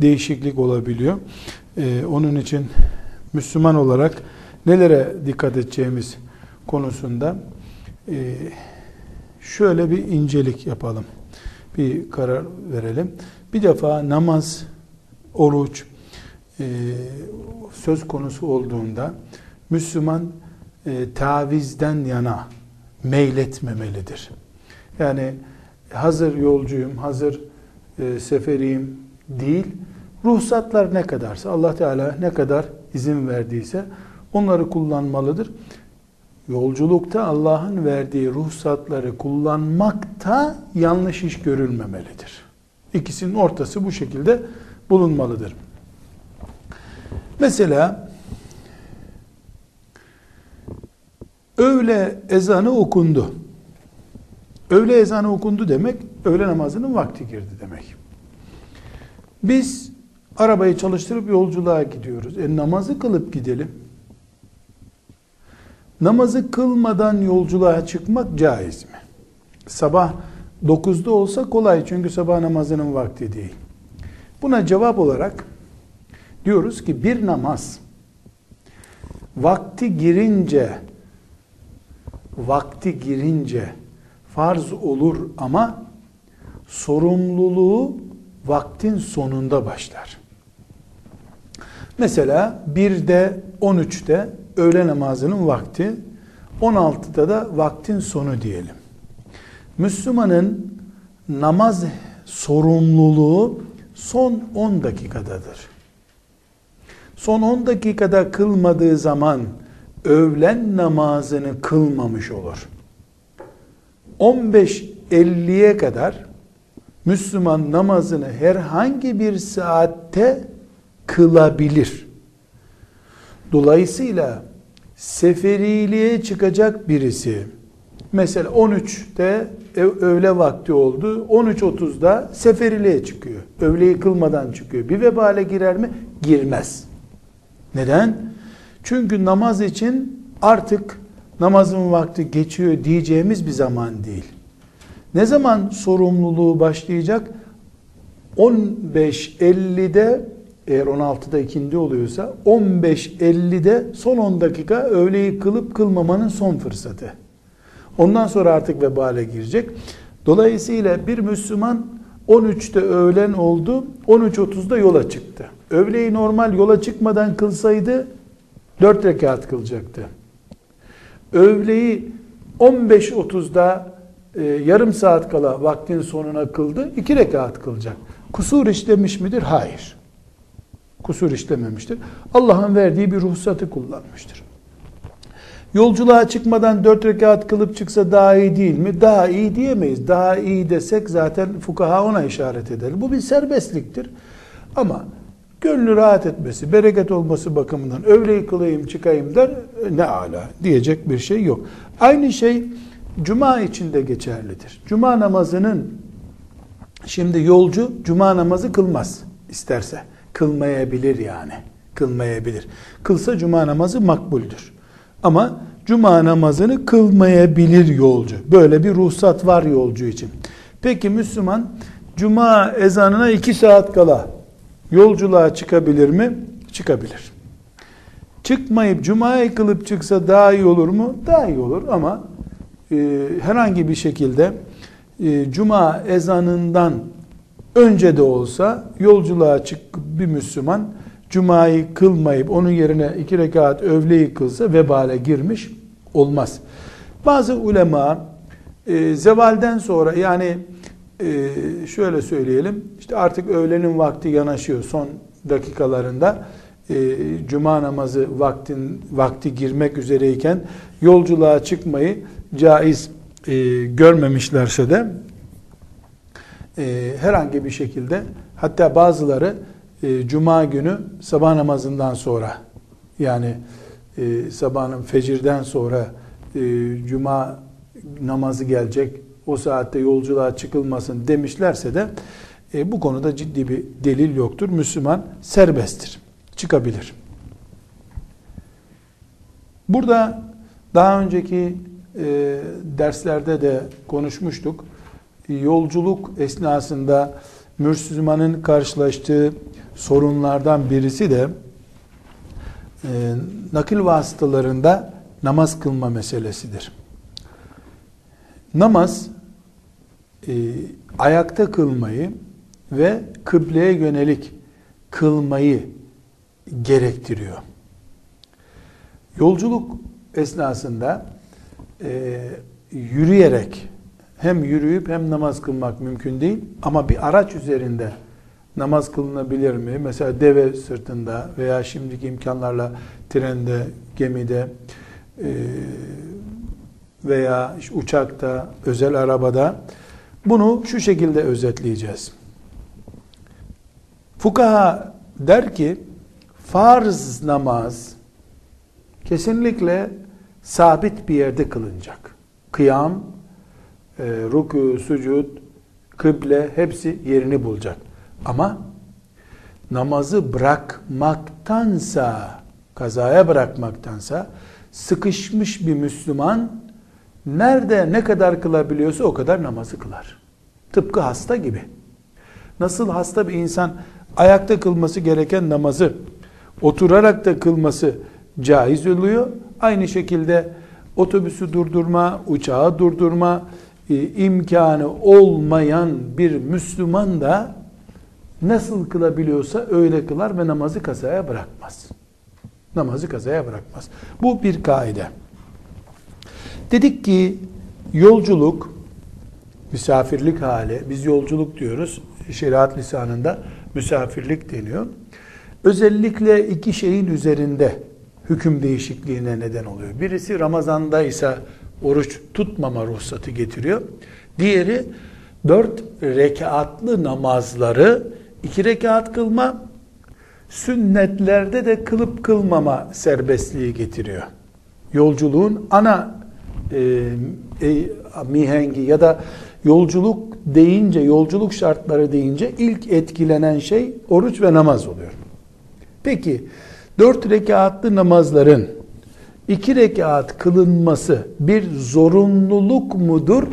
değişiklik olabiliyor. Ee, onun için Müslüman olarak nelere dikkat edeceğimiz konusunda e, şöyle bir incelik yapalım. Bir karar verelim. Bir defa namaz, oruç e, söz konusu olduğunda Müslüman e, tavizden yana meyletmemelidir. Yani hazır yolcuyum, hazır seferiyim değil. Ruhsatlar ne kadarsa Allah Teala ne kadar izin verdiyse onları kullanmalıdır. Yolculukta Allah'ın verdiği ruhsatları kullanmakta yanlış iş görülmemelidir. İkisinin ortası bu şekilde bulunmalıdır. Mesela öğle ezanı okundu. Öğle ezanı okundu demek öğle namazının vakti girdi demek. Biz arabayı çalıştırıp yolculuğa gidiyoruz. E namazı kılıp gidelim. Namazı kılmadan yolculuğa çıkmak caiz mi? Sabah 9'da olsa kolay çünkü sabah namazının vakti değil. Buna cevap olarak diyoruz ki bir namaz vakti girince vakti girince farz olur ama sorumluluğu vaktin sonunda başlar. Mesela 1'de 13'te öğle namazının vakti, 16'da da vaktin sonu diyelim. Müslümanın namaz sorumluluğu son 10 dakikadadır. Son 10 dakikada kılmadığı zaman öğlen namazını kılmamış olur. 15.50'ye kadar Müslüman namazını herhangi bir saatte kılabilir. Dolayısıyla seferiliğe çıkacak birisi mesela 13'te öğle vakti oldu 13.30'da seferiliğe çıkıyor. Öğleyi kılmadan çıkıyor. Bir vebale girer mi? Girmez. Neden? Çünkü namaz için artık namazın vakti geçiyor diyeceğimiz bir zaman değil. Ne zaman sorumluluğu başlayacak? 15.50'de eğer 16'da ikindi oluyorsa 15.50'de son 10 dakika öğleyi kılıp kılmamanın son fırsatı. Ondan sonra artık vebale girecek. Dolayısıyla bir Müslüman 13'te öğlen oldu, 13.30'da yola çıktı. Öğleyi normal yola çıkmadan kılsaydı 4 rekat kılacaktı. Öğleyi 15.30'da e, yarım saat kala vaktin sonuna kıldı, 2 rekat kılacak. Kusur işlemiş midir? Hayır kusur işlememiştir. Allah'ın verdiği bir ruhsatı kullanmıştır. Yolculuğa çıkmadan dört rekat kılıp çıksa daha iyi değil mi? Daha iyi diyemeyiz. Daha iyi desek zaten fukaha ona işaret eder. Bu bir serbestliktir. Ama gönlü rahat etmesi, bereket olması bakımından öğleyi kılayım çıkayım der ne ala diyecek bir şey yok. Aynı şey Cuma için de geçerlidir. Cuma namazının şimdi yolcu cuma namazı kılmaz isterse. Kılmayabilir yani. Kılmayabilir. Kılsa cuma namazı makbuldür. Ama cuma namazını kılmayabilir yolcu. Böyle bir ruhsat var yolcu için. Peki Müslüman cuma ezanına iki saat kala yolculuğa çıkabilir mi? Çıkabilir. Çıkmayıp cumayı kılıp çıksa daha iyi olur mu? Daha iyi olur ama e, herhangi bir şekilde e, cuma ezanından önce de olsa yolculuğa çık bir Müslüman cumayı kılmayıp onun yerine iki rekat övleyi kılsa vebale girmiş olmaz. Bazı ulema e, zevalden sonra yani e, şöyle söyleyelim işte artık öğlenin vakti yanaşıyor son dakikalarında e, cuma namazı vaktin vakti girmek üzereyken yolculuğa çıkmayı caiz e, görmemişlerse de e, herhangi bir şekilde hatta bazıları e, cuma günü sabah namazından sonra yani e, sabahın fecirden sonra cuma namazı gelecek o saatte yolculuğa çıkılmasın demişlerse de bu konuda ciddi bir delil yoktur. Müslüman serbesttir. Çıkabilir. Burada daha önceki e, derslerde de konuşmuştuk. Yolculuk esnasında Müslümanın karşılaştığı sorunlardan birisi de e, nakil vasıtalarında namaz kılma meselesidir. Namaz e, ayakta kılmayı ve kıbleye yönelik kılmayı gerektiriyor. Yolculuk esnasında e, yürüyerek hem yürüyüp hem namaz kılmak mümkün değil ama bir araç üzerinde namaz kılınabilir mi? Mesela deve sırtında veya şimdiki imkanlarla trende, gemide e, veya uçakta, özel arabada bunu şu şekilde özetleyeceğiz. Fukaha der ki farz namaz kesinlikle sabit bir yerde kılınacak. Kıyam, ruku, sucud, kıble hepsi yerini bulacak. Ama namazı bırakmaktansa, kazaya bırakmaktansa sıkışmış bir Müslüman nerede ne kadar kılabiliyorsa o kadar namazı kılar. Tıpkı hasta gibi. Nasıl hasta bir insan ayakta kılması gereken namazı oturarak da kılması caiz oluyor. Aynı şekilde otobüsü durdurma, uçağı durdurma e, imkanı olmayan bir Müslüman da nasıl kılabiliyorsa öyle kılar ve namazı kazaya bırakmaz. Namazı kazaya bırakmaz. Bu bir kaide. Dedik ki yolculuk, misafirlik hali, biz yolculuk diyoruz. Şeriat lisanında misafirlik deniyor. Özellikle iki şeyin üzerinde hüküm değişikliğine neden oluyor. Birisi Ramazan'da ise oruç tutmama ruhsatı getiriyor. Diğeri dört rekatlı namazları iki rekat kılma, sünnetlerde de kılıp kılmama serbestliği getiriyor. Yolculuğun ana e, e, mihengi ya da yolculuk deyince, yolculuk şartları deyince ilk etkilenen şey oruç ve namaz oluyor. Peki, dört rekatlı namazların iki rekat kılınması bir zorunluluk mudur,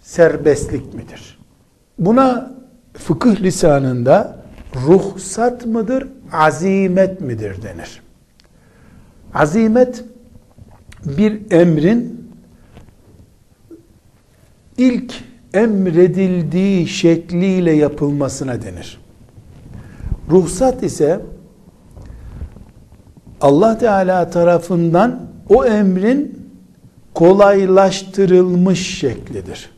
serbestlik midir? Buna fıkıh lisanında ruhsat mıdır, azimet midir denir. Azimet bir emrin ilk emredildiği şekliyle yapılmasına denir. Ruhsat ise Allah Teala tarafından o emrin kolaylaştırılmış şeklidir.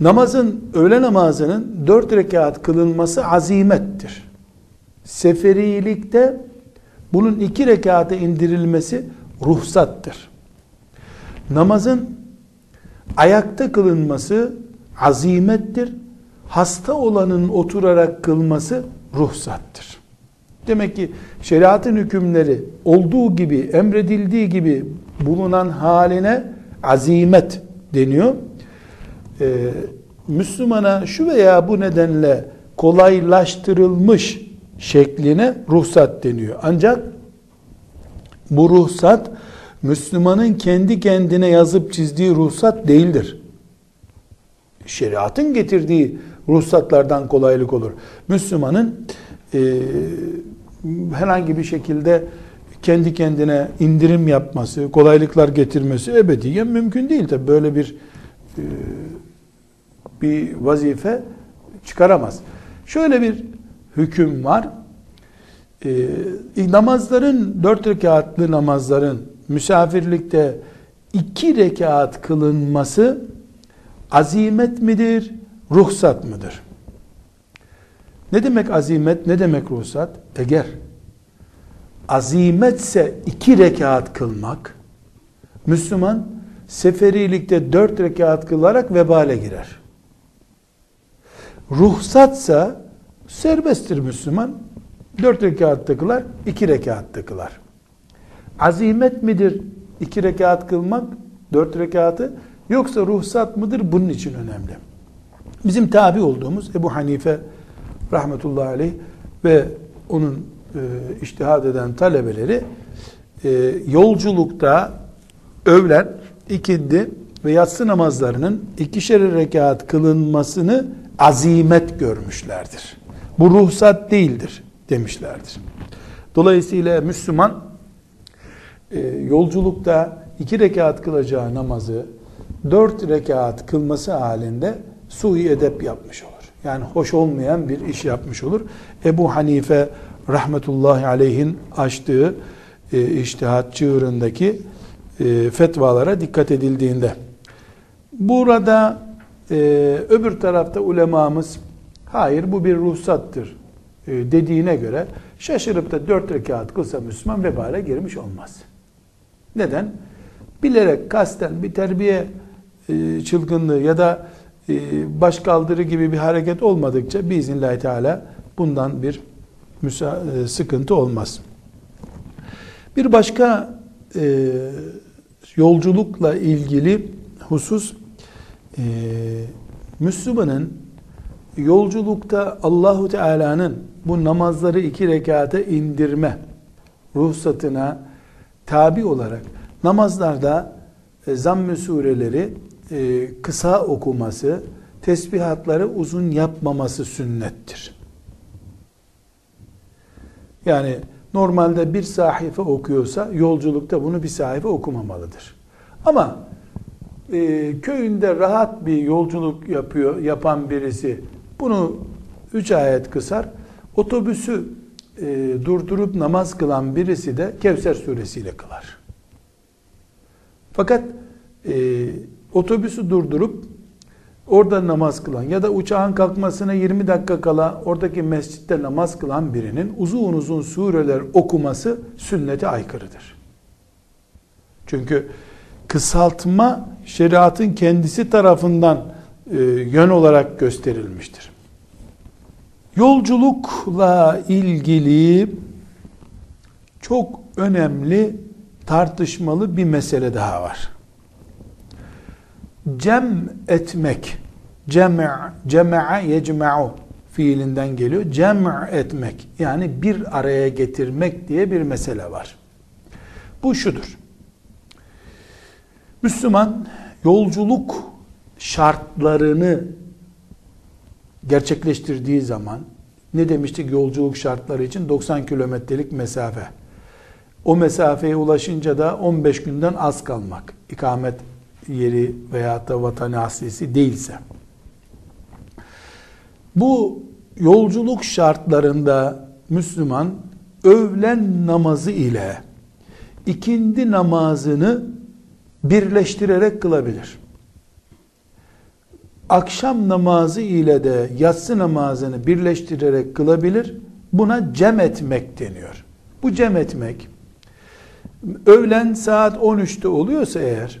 Namazın, öğle namazının dört rekat kılınması azimettir. Seferilikte bunun iki rekata indirilmesi ruhsattır. Namazın ayakta kılınması azimettir. Hasta olanın oturarak kılması ruhsattır. Demek ki şeriatın hükümleri olduğu gibi, emredildiği gibi bulunan haline azimet deniyor. Ee, Müslümana şu veya bu nedenle kolaylaştırılmış şekline ruhsat deniyor. Ancak bu ruhsat Müslümanın kendi kendine yazıp çizdiği ruhsat değildir. Şeriatın getirdiği ruhsatlardan kolaylık olur. Müslümanın e, herhangi bir şekilde kendi kendine indirim yapması, kolaylıklar getirmesi ebediyen mümkün değil. Tabi böyle bir e, bir vazife çıkaramaz. Şöyle bir hüküm var. E, namazların, dört rekatlı namazların misafirlikte iki rekat kılınması azimet midir, ruhsat mıdır? Ne demek azimet, ne demek ruhsat? Eğer azimetse iki rekat kılmak, Müslüman seferilikte dört rekat kılarak vebale girer. Ruhsatsa serbesttir Müslüman. Dört rekat kılar, iki rekat kılar. Azimet midir iki rekat kılmak, dört rekatı, yoksa ruhsat mıdır? Bunun için önemli. Bizim tabi olduğumuz Ebu Hanife rahmetullahi aleyh ve onun e, iştihad eden talebeleri e, yolculukta övlen ikindi ve yatsı namazlarının ikişer rekat kılınmasını azimet görmüşlerdir. Bu ruhsat değildir demişlerdir. Dolayısıyla Müslüman e, yolculukta iki rekat kılacağı namazı dört rekat kılması halinde suhi edep yapmış olur. Yani hoş olmayan bir iş yapmış olur. Ebu Hanife rahmetullahi aleyhin açtığı e, iştihat çığırındaki e, fetvalara dikkat edildiğinde burada e, öbür tarafta ulemamız hayır bu bir ruhsattır e, dediğine göre şaşırıp da dört rekat kılsa Müslüman vebale girmiş olmaz. Neden? Bilerek kasten bir terbiye e, çılgınlığı ya da baş kaldırı gibi bir hareket olmadıkça biiznillahü teala bundan bir e, sıkıntı olmaz. Bir başka e, yolculukla ilgili husus e, Müslümanın yolculukta Allahu Teala'nın bu namazları iki rekate indirme ruhsatına tabi olarak namazlarda e, zamm-ı sureleri e, kısa okuması, tesbihatları uzun yapmaması sünnettir. Yani normalde bir sahife okuyorsa yolculukta bunu bir sahife okumamalıdır. Ama e, köyünde rahat bir yolculuk yapıyor yapan birisi bunu üç ayet kısar. Otobüsü e, durdurup namaz kılan birisi de Kevser suresiyle kılar. Fakat e, otobüsü durdurup orada namaz kılan ya da uçağın kalkmasına 20 dakika kala oradaki mescitte namaz kılan birinin uzun uzun sureler okuması sünnete aykırıdır. Çünkü kısaltma şeriatın kendisi tarafından e, yön olarak gösterilmiştir. Yolculukla ilgili çok önemli tartışmalı bir mesele daha var. Cem etmek, cem'a, cem'a yecma'u fiilinden geliyor. Cem etmek yani bir araya getirmek diye bir mesele var. Bu şudur. Müslüman yolculuk şartlarını gerçekleştirdiği zaman ne demiştik yolculuk şartları için 90 kilometrelik mesafe. O mesafeye ulaşınca da 15 günden az kalmak. ikamet yeri veya da vatanı aslisi değilse. Bu yolculuk şartlarında Müslüman övlen namazı ile ikindi namazını birleştirerek kılabilir. Akşam namazı ile de yatsı namazını birleştirerek kılabilir. Buna cem etmek deniyor. Bu cem etmek öğlen saat 13'te oluyorsa eğer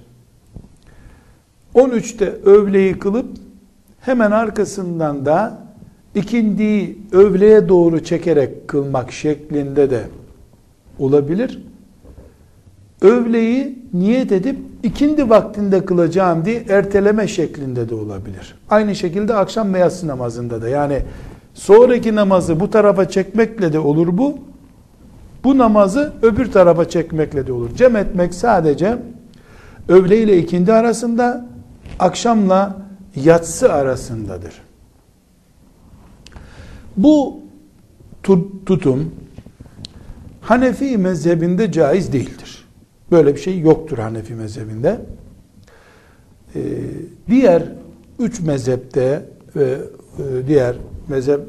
13'te övleyi kılıp hemen arkasından da ikindiyi övleye doğru çekerek kılmak şeklinde de olabilir. Öğleyi niyet edip ikindi vaktinde kılacağım diye erteleme şeklinde de olabilir. Aynı şekilde akşam ve yatsı namazında da yani sonraki namazı bu tarafa çekmekle de olur bu. Bu namazı öbür tarafa çekmekle de olur. Cem etmek sadece öğle ile ikindi arasında, akşamla yatsı arasındadır. Bu tutum Hanefi mezhebinde caiz değildir. Böyle bir şey yoktur Hanefi mezhebinde. Ee, diğer üç mezhepte ve e, diğer mezhep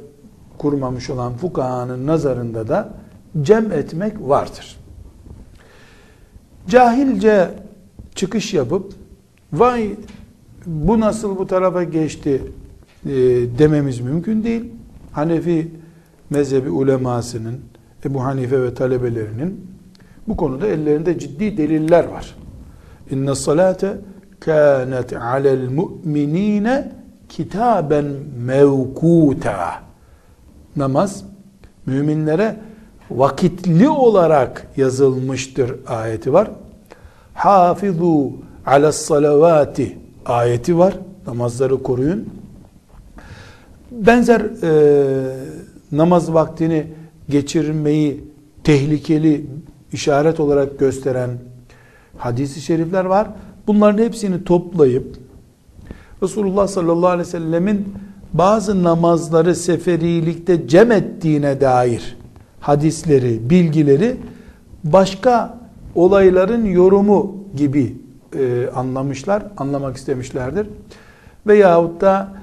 kurmamış olan fukahanın nazarında da cem etmek vardır. Cahilce çıkış yapıp vay bu nasıl bu tarafa geçti e, dememiz mümkün değil. Hanefi mezhebi ulemasının, Ebu Hanife ve talebelerinin bu konuda ellerinde ciddi deliller var. İnne salate kânet alel mu'minine kitaben mevkuta. Namaz müminlere vakitli olarak yazılmıştır ayeti var. Hafizu alas salavati ayeti var. Namazları koruyun. Benzer e, namaz vaktini geçirmeyi tehlikeli işaret olarak gösteren hadisi şerifler var. Bunların hepsini toplayıp Resulullah sallallahu aleyhi ve sellemin bazı namazları seferilikte cem ettiğine dair hadisleri, bilgileri başka olayların yorumu gibi e, anlamışlar, anlamak istemişlerdir. Veyahut da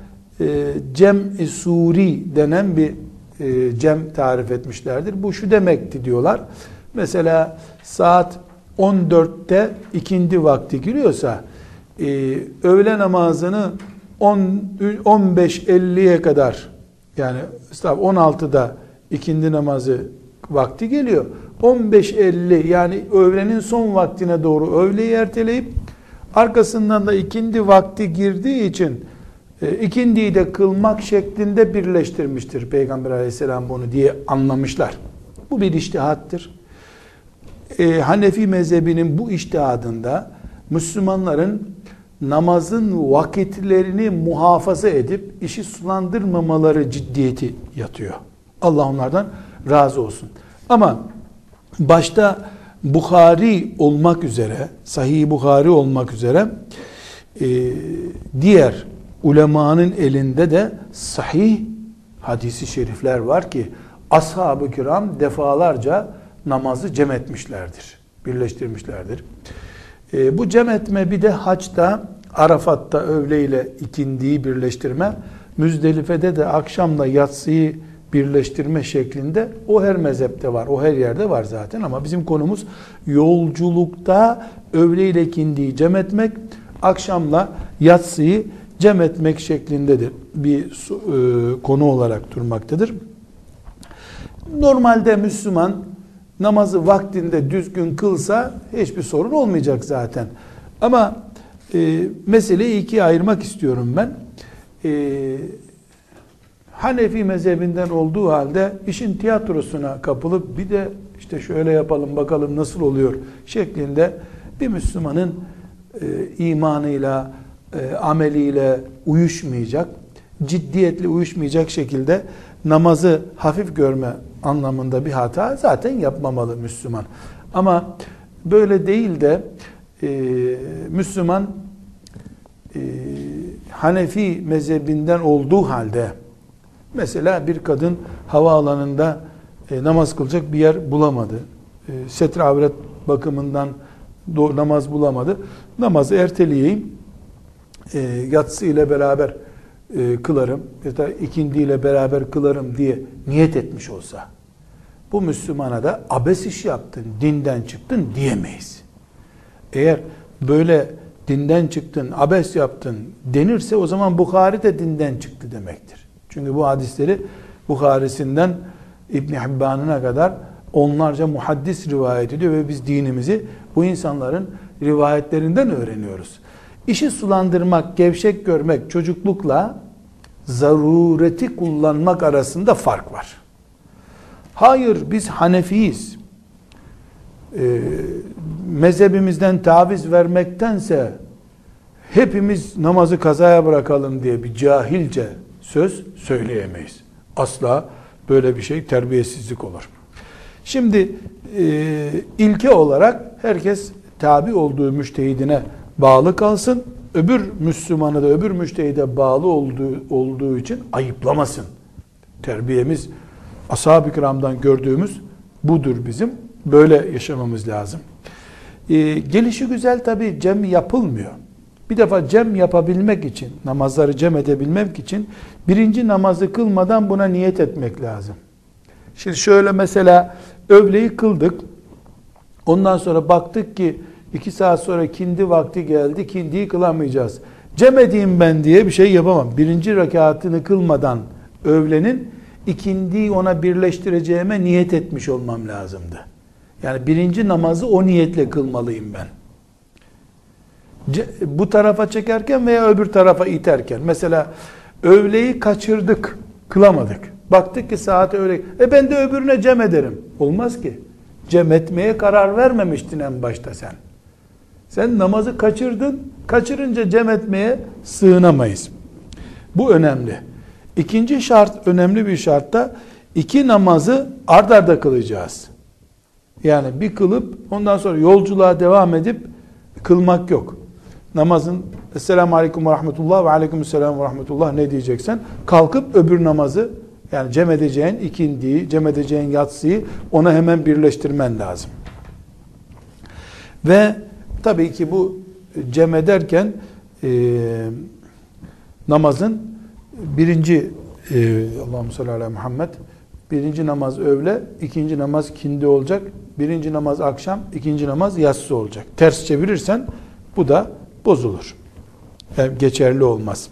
e, cem-i suri denen bir e, cem tarif etmişlerdir. Bu şu demekti diyorlar. Mesela saat 14'te ikindi vakti giriyorsa e, öğle namazını 15.50'ye kadar yani 16'da ikindi namazı vakti geliyor. 15.50 yani öğlenin son vaktine doğru öğleyi erteleyip arkasından da ikindi vakti girdiği için e, ikindiyi de kılmak şeklinde birleştirmiştir Peygamber aleyhisselam bunu diye anlamışlar. Bu bir iştihattır. E, Hanefi mezhebinin bu iştihadında Müslümanların namazın vakitlerini muhafaza edip işi sulandırmamaları ciddiyeti yatıyor. Allah onlardan razı olsun. Ama başta Bukhari olmak üzere, Sahih Bukhari olmak üzere e, diğer ulemanın elinde de sahih hadisi şerifler var ki ashab-ı kiram defalarca namazı cem etmişlerdir. Birleştirmişlerdir. E, bu cem etme bir de haçta Arafat'ta öğle ile ikindiyi birleştirme, Müzdelife'de de akşamla yatsıyı birleştirme şeklinde o her mezhepte var. O her yerde var zaten ama bizim konumuz yolculukta öğle ile ikindiyi cem etmek, akşamla yatsıyı cem etmek şeklindedir. Bir e, konu olarak durmaktadır. Normalde Müslüman namazı vaktinde düzgün kılsa hiçbir sorun olmayacak zaten. Ama e, meseleyi ikiye ayırmak istiyorum ben. E, Hanefi mezhebinden olduğu halde işin tiyatrosuna kapılıp bir de işte şöyle yapalım bakalım nasıl oluyor şeklinde bir Müslümanın e, imanıyla, e, ameliyle uyuşmayacak, ciddiyetle uyuşmayacak şekilde namazı hafif görme anlamında bir hata zaten yapmamalı Müslüman. Ama böyle değil de e, Müslüman e, Hanefi mezhebinden olduğu halde mesela bir kadın havaalanında e, namaz kılacak bir yer bulamadı. E, setre avret bakımından do, namaz bulamadı. Namazı erteleyeyim. E, yatsı ile beraber e, kılarım ya da ikindi ile beraber kılarım diye niyet etmiş olsa bu Müslümana da abes iş yaptın, dinden çıktın diyemeyiz. Eğer böyle dinden çıktın, abes yaptın denirse o zaman Bukhari de dinden çıktı demektir. Çünkü bu hadisleri Bukhari'sinden İbn Hibban'ına kadar onlarca muhaddis rivayet ediyor ve biz dinimizi bu insanların rivayetlerinden öğreniyoruz. İşi sulandırmak, gevşek görmek çocuklukla zarureti kullanmak arasında fark var. Hayır biz Hanefiyiz. e, mezhebimizden taviz vermektense hepimiz namazı kazaya bırakalım diye bir cahilce söz söyleyemeyiz. Asla böyle bir şey terbiyesizlik olur. Şimdi e, ilke olarak herkes tabi olduğu müştehidine bağlı kalsın. Öbür Müslümanı da öbür müştehide bağlı olduğu, olduğu için ayıplamasın. Terbiyemiz ashab-ı kiramdan gördüğümüz budur bizim. Böyle yaşamamız lazım. Ee, gelişi güzel tabi cem yapılmıyor. Bir defa cem yapabilmek için, namazları cem edebilmek için birinci namazı kılmadan buna niyet etmek lazım. Şimdi şöyle mesela övleyi kıldık. Ondan sonra baktık ki iki saat sonra kindi vakti geldi. Kindiyi kılamayacağız. Cem edeyim ben diye bir şey yapamam. Birinci rekatını kılmadan övlenin ikindiyi ona birleştireceğime niyet etmiş olmam lazımdı. Yani birinci namazı o niyetle kılmalıyım ben. Bu tarafa çekerken veya öbür tarafa iterken. Mesela öğleyi kaçırdık, kılamadık. Baktık ki saat öyle. E ben de öbürüne cem ederim. Olmaz ki. Cem etmeye karar vermemiştin en başta sen. Sen namazı kaçırdın. Kaçırınca cem etmeye sığınamayız. Bu önemli. İkinci şart, önemli bir şart da iki namazı ard arda kılacağız. Yani bir kılıp ondan sonra yolculuğa devam edip kılmak yok. Namazın Esselamu Aleyküm ve Rahmetullah ve Aleyküm Selam ve Rahmetullah ne diyeceksen kalkıp öbür namazı yani cem edeceğin ikindiyi, cem edeceğin yatsıyı ona hemen birleştirmen lazım. Ve tabii ki bu cem ederken e, namazın birinci e, Allahümme salli ala Muhammed birinci namaz öğle, ikinci namaz kindi olacak. Birinci namaz akşam, ikinci namaz yatsı olacak. Ters çevirirsen bu da bozulur. Yani geçerli olmaz.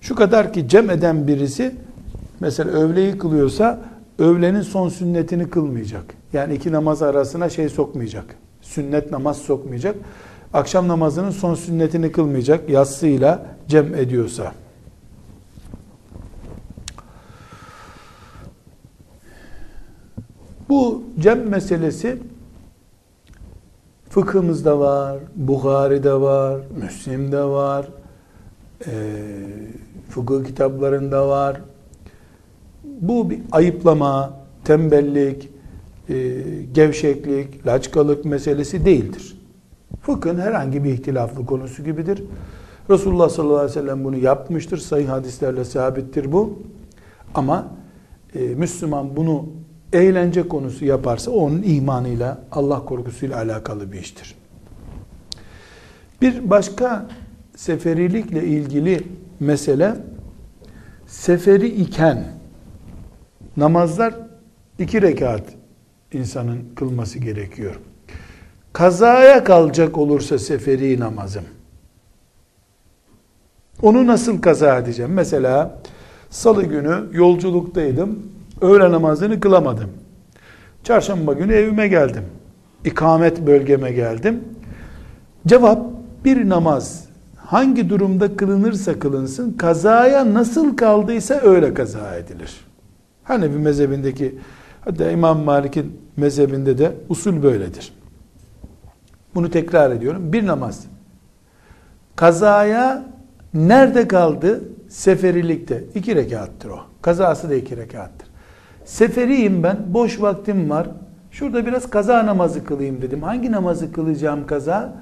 Şu kadar ki cem eden birisi mesela öğleyi kılıyorsa öğlenin son sünnetini kılmayacak. Yani iki namaz arasına şey sokmayacak. Sünnet namaz sokmayacak. Akşam namazının son sünnetini kılmayacak. Yatsıyla cem ediyorsa. Bu cem meselesi fıkhımızda var, Bukhari'de var, Müslim'de var, e, fıkıh kitaplarında var. Bu bir ayıplama, tembellik, e, gevşeklik, laçkalık meselesi değildir. Fıkhın herhangi bir ihtilaflı konusu gibidir. Resulullah sallallahu aleyhi ve sellem bunu yapmıştır. Sayı hadislerle sabittir bu. Ama e, Müslüman bunu eğlence konusu yaparsa onun imanıyla, Allah korkusuyla alakalı bir iştir. Bir başka seferilikle ilgili mesele seferi iken namazlar iki rekat insanın kılması gerekiyor. Kazaya kalacak olursa seferi namazım. Onu nasıl kaza edeceğim? Mesela salı günü yolculuktaydım. Öğle namazını kılamadım. Çarşamba günü evime geldim. İkamet bölgeme geldim. Cevap bir namaz hangi durumda kılınırsa kılınsın kazaya nasıl kaldıysa öyle kaza edilir. Hanefi mezhebindeki hatta İmam Malik'in mezhebinde de usul böyledir. Bunu tekrar ediyorum. Bir namaz kazaya nerede kaldı? Seferilikte. iki rekattır o. Kazası da iki rekattır. Seferiyim ben, boş vaktim var. Şurada biraz kaza namazı kılayım dedim. Hangi namazı kılacağım kaza?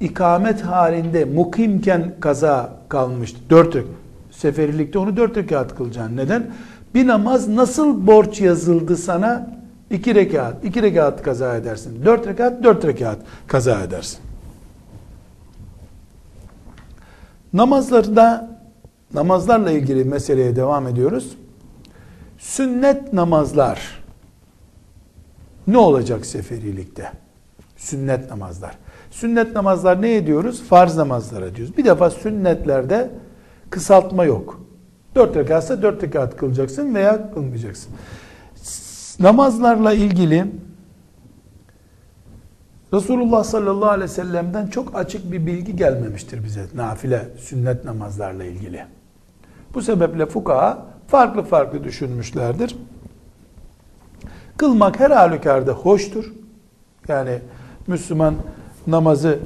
İkamet halinde mukimken kaza kalmıştı. Dört rekat. Seferilikte onu dört rekat kılacaksın. Neden? Bir namaz nasıl borç yazıldı sana? İki rekat. iki rekat kaza edersin. Dört rekat, dört rekat kaza edersin. Namazlarda namazlarla ilgili meseleye devam ediyoruz. Sünnet namazlar ne olacak seferilikte? Sünnet namazlar. Sünnet namazlar ne ediyoruz? Farz namazlara diyoruz. Bir defa sünnetlerde kısaltma yok. Dört rekatsa dört rekat kılacaksın veya kılmayacaksın. Namazlarla ilgili Resulullah sallallahu aleyhi ve sellem'den çok açık bir bilgi gelmemiştir bize nafile sünnet namazlarla ilgili. Bu sebeple fukaha farklı farklı düşünmüşlerdir. Kılmak her halükarda hoştur. Yani Müslüman namazı,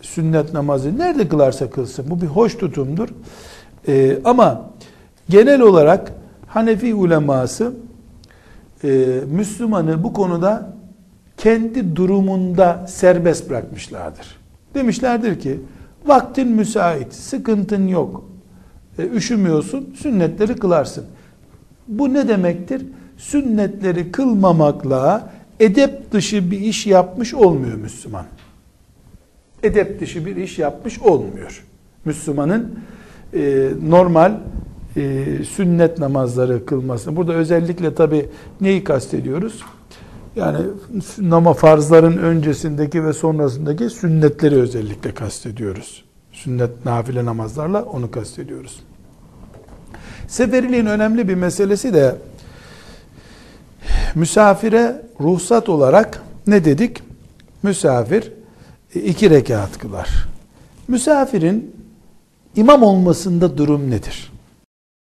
sünnet namazı nerede kılarsa kılsın. Bu bir hoş tutumdur. Ee, ama genel olarak Hanefi uleması e, Müslümanı bu konuda kendi durumunda serbest bırakmışlardır. Demişlerdir ki vaktin müsait, sıkıntın yok, üşümüyorsun, sünnetleri kılarsın. Bu ne demektir? Sünnetleri kılmamakla edep dışı bir iş yapmış olmuyor Müslüman. Edep dışı bir iş yapmış olmuyor. Müslümanın e, normal e, sünnet namazları kılması. Burada özellikle tabi neyi kastediyoruz? Yani nama farzların öncesindeki ve sonrasındaki sünnetleri özellikle kastediyoruz. Sünnet nafile namazlarla onu kastediyoruz. Seferiliğin önemli bir meselesi de misafire ruhsat olarak ne dedik? Misafir iki rekat kılar. Misafirin imam olmasında durum nedir?